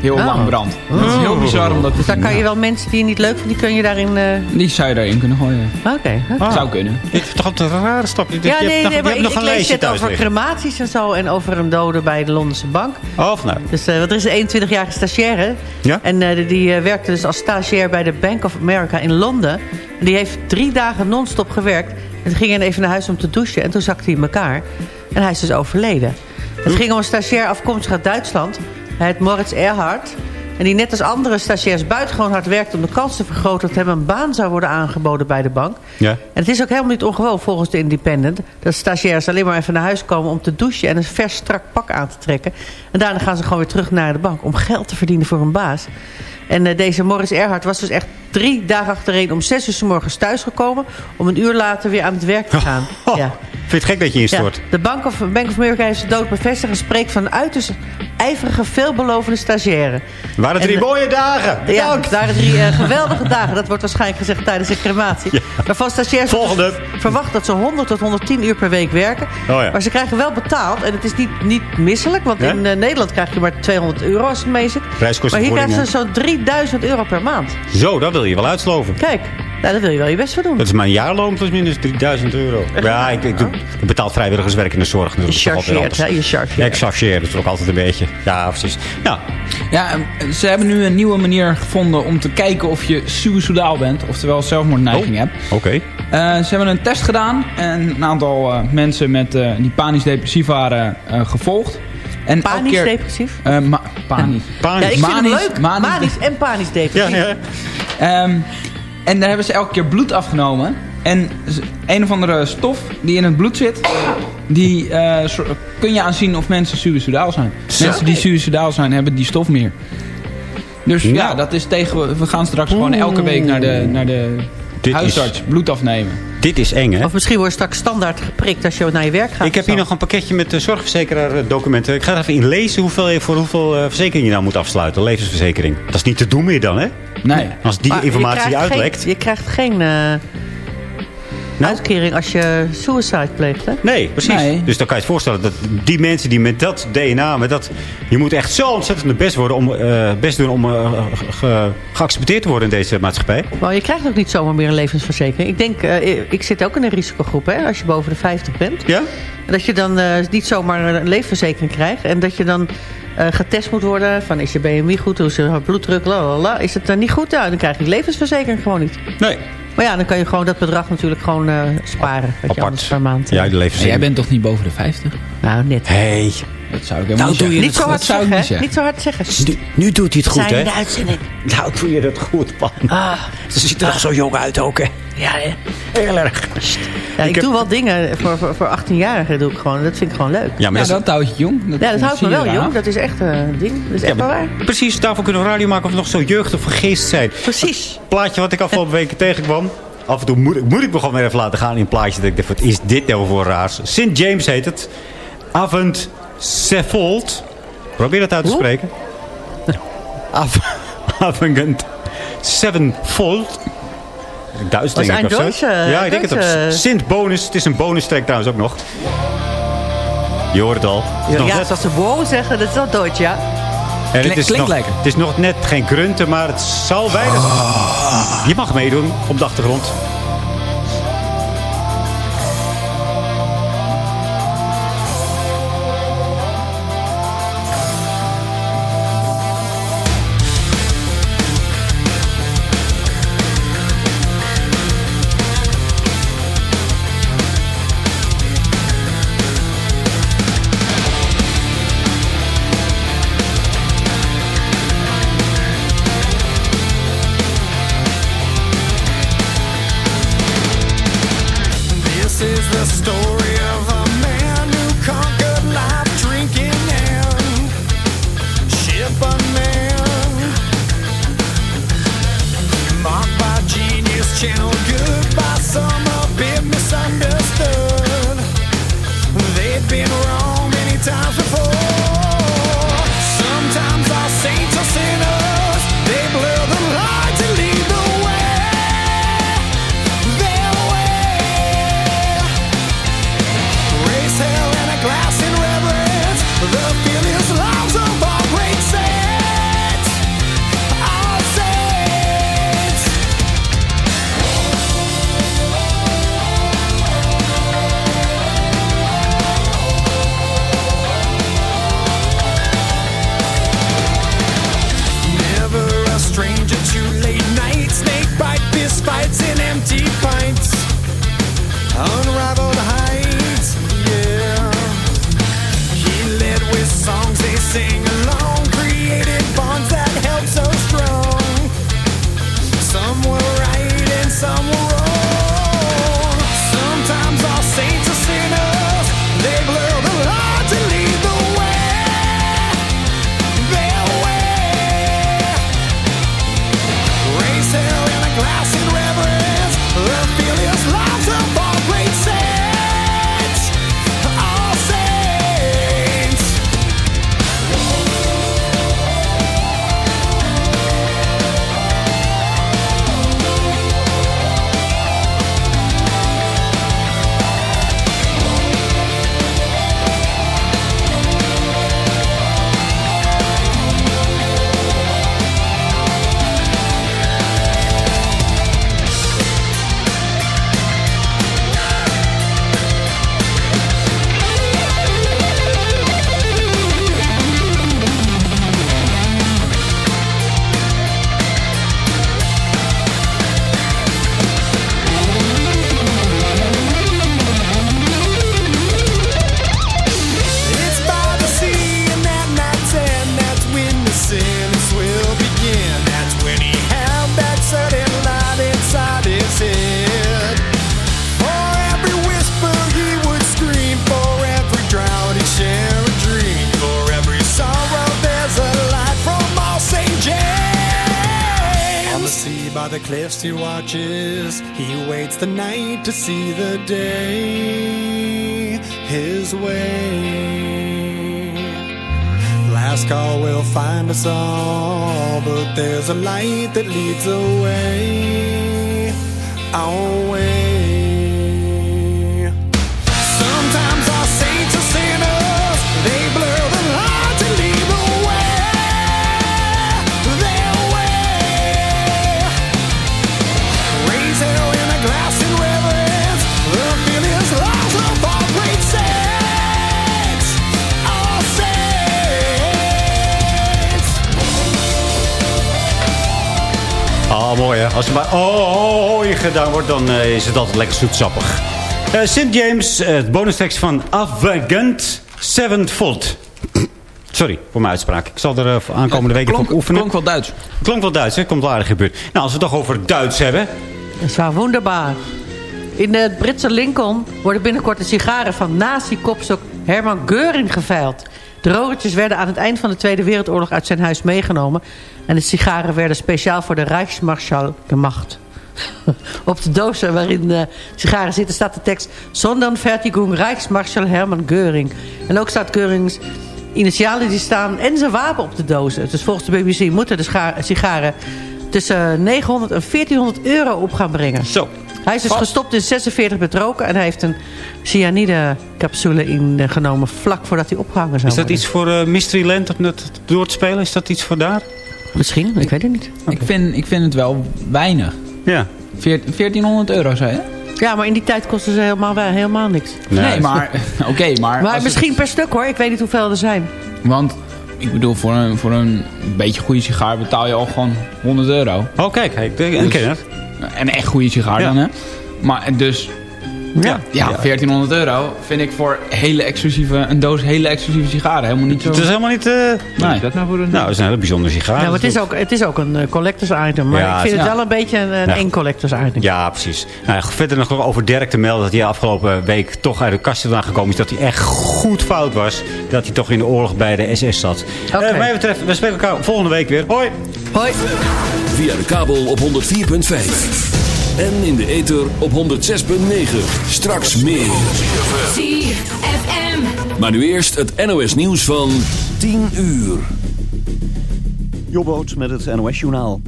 heel Oh. lang brandt. Dat is heel bizar om dat te Dus daar kan je wel mensen die je niet leuk vindt, die kun je daarin... eh, Die zou je daarin kunnen gooien. Oké. oké. Zou kunnen. Dit is toch een rare stap. Je, Ja, je nee, hebt nog, nee, je maar hebt ik, nog ik een lees lijstje het over liggen. crematies en zo en over een dode bij de Londense bank. Oh, of nou. Dus uh, er is een 21-jarige stagiaire. Ja? En uh, die, die uh, werkte dus als stagiair bij de Bank of America in Londen. En die heeft drie dagen non-stop gewerkt. En toen ging hij even naar huis om te douchen. En toen zakte hij in elkaar. En hij is dus overleden. Het ging om een stagiair afkomstig uit Duitsland. Hij heet Moritz Erhard. En die net als andere stagiairs buitengewoon hard werkte... om de kans te vergroten dat hem een baan zou worden aangeboden bij de bank. Ja. En het is ook helemaal niet ongewoon volgens de Independent... dat stagiairs alleen maar even naar huis komen om te douchen... en een vers strak pak aan te trekken. En daarna gaan ze gewoon weer terug naar de bank... om geld te verdienen voor een baas. En uh, deze Morris Erhard was dus echt drie dagen achtereen... om zes uur 's morgens thuisgekomen... om een uur later weer aan het werk te gaan. Oh, ja. Vind je het gek dat je instort? Ja, de Bank of, Bank of America heeft de dood bevestigd... en spreekt van een uiterst ijverige, veelbelovende stagiaire. Waren drie En, mooie dagen. Ja, Bedankt. het waren drie uh, geweldige dagen. Dat wordt waarschijnlijk gezegd tijdens de crematie. Ja. Maar van stagiairs Volgende. verwacht dat ze 100 tot 110 uur per week werken. Oh ja. Maar ze krijgen wel betaald. En het is niet, niet misselijk. Want Ja? in uh, Nederland krijg je maar 200 euro als het mee zit. Maar hier krijgen ze zo'n 3000 euro per maand. Zo, dat wil je wel uitsloven. Kijk, nou, daar wil je wel je best voor doen. Dat is mijn jaarloon plus minus 3000 euro. Ja, ik, ik, doe, ik betaal vrijwilligerswerk in de zorg. Je chargeert, hè? Je chargeert. Ja, ik chargeer. Dat is ook altijd een beetje. Ja, precies. Nou, Ja, ze hebben nu een nieuwe manier gevonden om te kijken of je suicidaal bent. Oftewel zelfmoordneiging Oh. hebt. oké. Uh, ze hebben een test gedaan en een aantal uh, mensen met, uh, die panisch depressief waren uh, gevolgd. En panisch keer, depressief? Ma panisch. panisch. Ja, ik manisch, vind het leuk. Manisch, manisch en panisch depressief. Ja, ja. Um, en daar hebben ze elke keer bloed afgenomen. En een of andere stof die in het bloed zit, die uh, kun je aanzien of mensen suicidaal zijn. Zo. Mensen die suicidaal zijn, hebben die stof meer. Dus ja, ja dat is tegen. We gaan straks gewoon elke week naar de, naar de huisarts bloed afnemen. Dit is eng, hè? Of misschien word je straks standaard geprikt als je naar je werk gaat. Ik heb hier nog een pakketje met uh, zorgverzekeraar eh, documenten. Ik ga er even in lezen hoeveel, je- voor hoeveel uh, verzekering je nou moet afsluiten. Levensverzekering. Dat is niet te doen meer dan, hè? Nee. Als die Maar je informatie krijgt uitlekt. Geen, je krijgt geen eh, uitkering als je suicide pleegt, hè? Nee, precies. Nee. Dus dan kan je het voorstellen dat die mensen die met dat DNA, met dat, je moet echt zo ontzettend de best, worden om, eh, best doen om eh, ge- geaccepteerd te worden in deze maatschappij. Maar je krijgt ook niet zomaar meer een levensverzekering. Ik denk, eh, ik zit ook in een risicogroep, hè, als je boven de 50 bent. Ja? Dat je dan eh, niet zomaar een levensverzekering krijgt. En dat je dan eh, getest moet worden van is je BMI goed, hoe is je bloeddruk, lalala. Is het dan niet goed? Ja, dan krijg je die levensverzekering gewoon niet. Nee. Maar ja, dan kan je gewoon dat bedrag natuurlijk gewoon eh, sparen. Weet je, anders per maand. Ja, de Maar levensverzekering. jij bent toch niet boven de 50? Nou, net. Hey. Dat zou ik helemaal Nou, niet doe je. Niet zo hard Dat zou ik zeggen, niet zeggen. Niet zo hard zeggen. Nu, nu doet hij het goed, Zijn in hè? de uitzending. Nou, doe je dat goed, man. Ah, Ze ziet er nog zo jong uit ook, hè? ja, hè. Heel erg. Ja, ik, Ik heb- doe wel dingen voor, voor, voor 18-jarigen. Doe ik gewoon. Dat vind ik gewoon leuk. Ja, maar Ja, dat is- dat houdt je jong. Ja, dat houdt me wel jong. Dat is echt eh, een ding. Dat is Ja, echt wel waar. precies, daarvoor kunnen we radio maken of we nog zo jeugdig van geest zijn. Precies. plaatje wat ik afgelopen weken (laughs) tegenkwam. Af en toe moet, ik- moet ik me gewoon weer even laten gaan in een plaatje. Dat ik dacht, wat is dit nou voor raars? St. James heet het. Avond Sefold. Probeer dat uit te spreken. Av (laughs) Avond Sevenfold. Duits denk ik of zo. Ja, ik denk het ook. Duitse- Sint bonus. Het is een bonus track trouwens ook nog. Je hoort het al. Het Ja, net- zoals ze wow zeggen, dat is wel Duits, ja. en het is klinkt nog, lekker. Het is nog net geen grunten, maar het zal bijna zijn. Je mag meedoen op de achtergrond. Cliffs he watches. He waits the night to see the day his way. Last call will find us all, but there's a light that leads the way. Our way. Ah, mooi hè. Als er maar oh, oh, gedaan wordt, dan eh, is het altijd lekker zoetsappig. Eh St. James, eh, het bonustekst van Avagant Sevenfold. (clears throat) Sorry voor mijn uitspraak. Ik zal er voor aankomende weken klonk- voor oefenen. klonk wel Duits. Klonk wel Duits, hè? Komt wel aardig gebeurd. Nou, als we het toch over Duits hebben. Dat is wel wonderbaar. In het Britse Lincoln worden binnenkort de sigaren van nazi-kopstok Herman Geuring geveild. De rogertjes werden aan het eind van de Tweede Wereldoorlog uit zijn huis meegenomen. En de sigaren werden speciaal voor de Rijksmarschall gemacht. (laughs) Op de dozen waarin de sigaren zitten staat de tekst... Sonderfertigung Rijksmarschall Herman Geuring. En ook staat Geurings initialen die staan en zijn wapen op de dozen. Dus volgens de BBC moeten de sigaren tussen 900 en 1400 euro op gaan brengen. Zo. Hij is dus gestopt in 46 met roken en hij heeft een cyanide capsule ingenomen vlak voordat hij opgehangen zou Is dat worden. iets voor eh, Mysteryland om dat door te spelen? Is dat iets voor daar? Misschien, ik weet het niet. Ik, vind, ik vind het wel weinig. Ja. 1400 euro, zei je? Ja, maar in die tijd kostte ze helemaal, helemaal niks. Nee, maar... (laughs) Oké, maar... Maar misschien het- per stuk hoor, ik weet niet hoeveel er zijn. want, ik bedoel, voor een, voor een beetje goede sigaar betaal je al gewoon 100 euro. Oh, kijk, ik, ik ken het. En echt goede sigaar Ja. dan, hè? Maar dus... Ja. Ja, 1400 euro vind ik voor hele exclusieve, een doos hele exclusieve sigaren helemaal niet zo... Het is helemaal niet... eh Nee. dat nou voor een... Nou, dat is een hele bijzondere sigaar. Ja, maar het is ook, het is ook een eh, collectors item. Maar Ja, ik vind ja. het wel een beetje een, een Ja. één collectors item. Ja, precies. Nou, ja, verder nog over Dirk te melden dat hij afgelopen week toch uit de kast vandaan gekomen is. Dat hij echt goed fout was. Dat hij toch in de oorlog bij de SS zat. Eh, wat mij betreft, we spreken elkaar volgende week weer. Hoi! Hoi! Via de kabel op 104.5. En in de ether op 106.9. Straks meer. ZFM. Maar nu eerst het NOS nieuws van 10 uur. Jobboot met het NOS-journaal.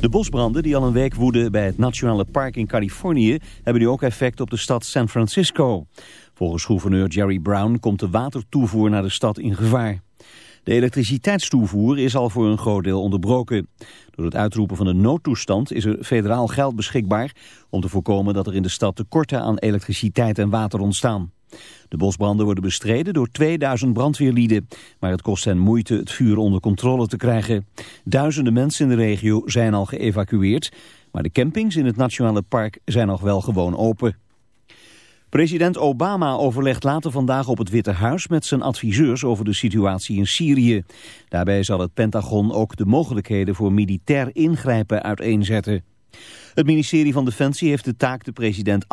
De bosbranden die al een week woeden bij het Nationale Park in Californië... hebben nu ook effect op de stad San Francisco. Volgens gouverneur Jerry Brown komt de watertoevoer naar de stad in gevaar. De elektriciteitstoevoer is al voor een groot deel onderbroken. Door het uitroepen van de noodtoestand is er federaal geld beschikbaar... om te voorkomen dat er in de stad tekorten aan elektriciteit en water ontstaan. De bosbranden worden bestreden door 2000 brandweerlieden. Maar het kost hen moeite het vuur onder controle te krijgen. Duizenden mensen in de regio zijn al geëvacueerd. Maar de campings in het Nationale Park zijn nog wel gewoon open. President Obama overlegt later vandaag op het Witte Huis met zijn adviseurs over de situatie in Syrië. Daarbij zal het Pentagon ook de mogelijkheden voor militair ingrijpen uiteenzetten. Het ministerie van Defensie heeft de taak de president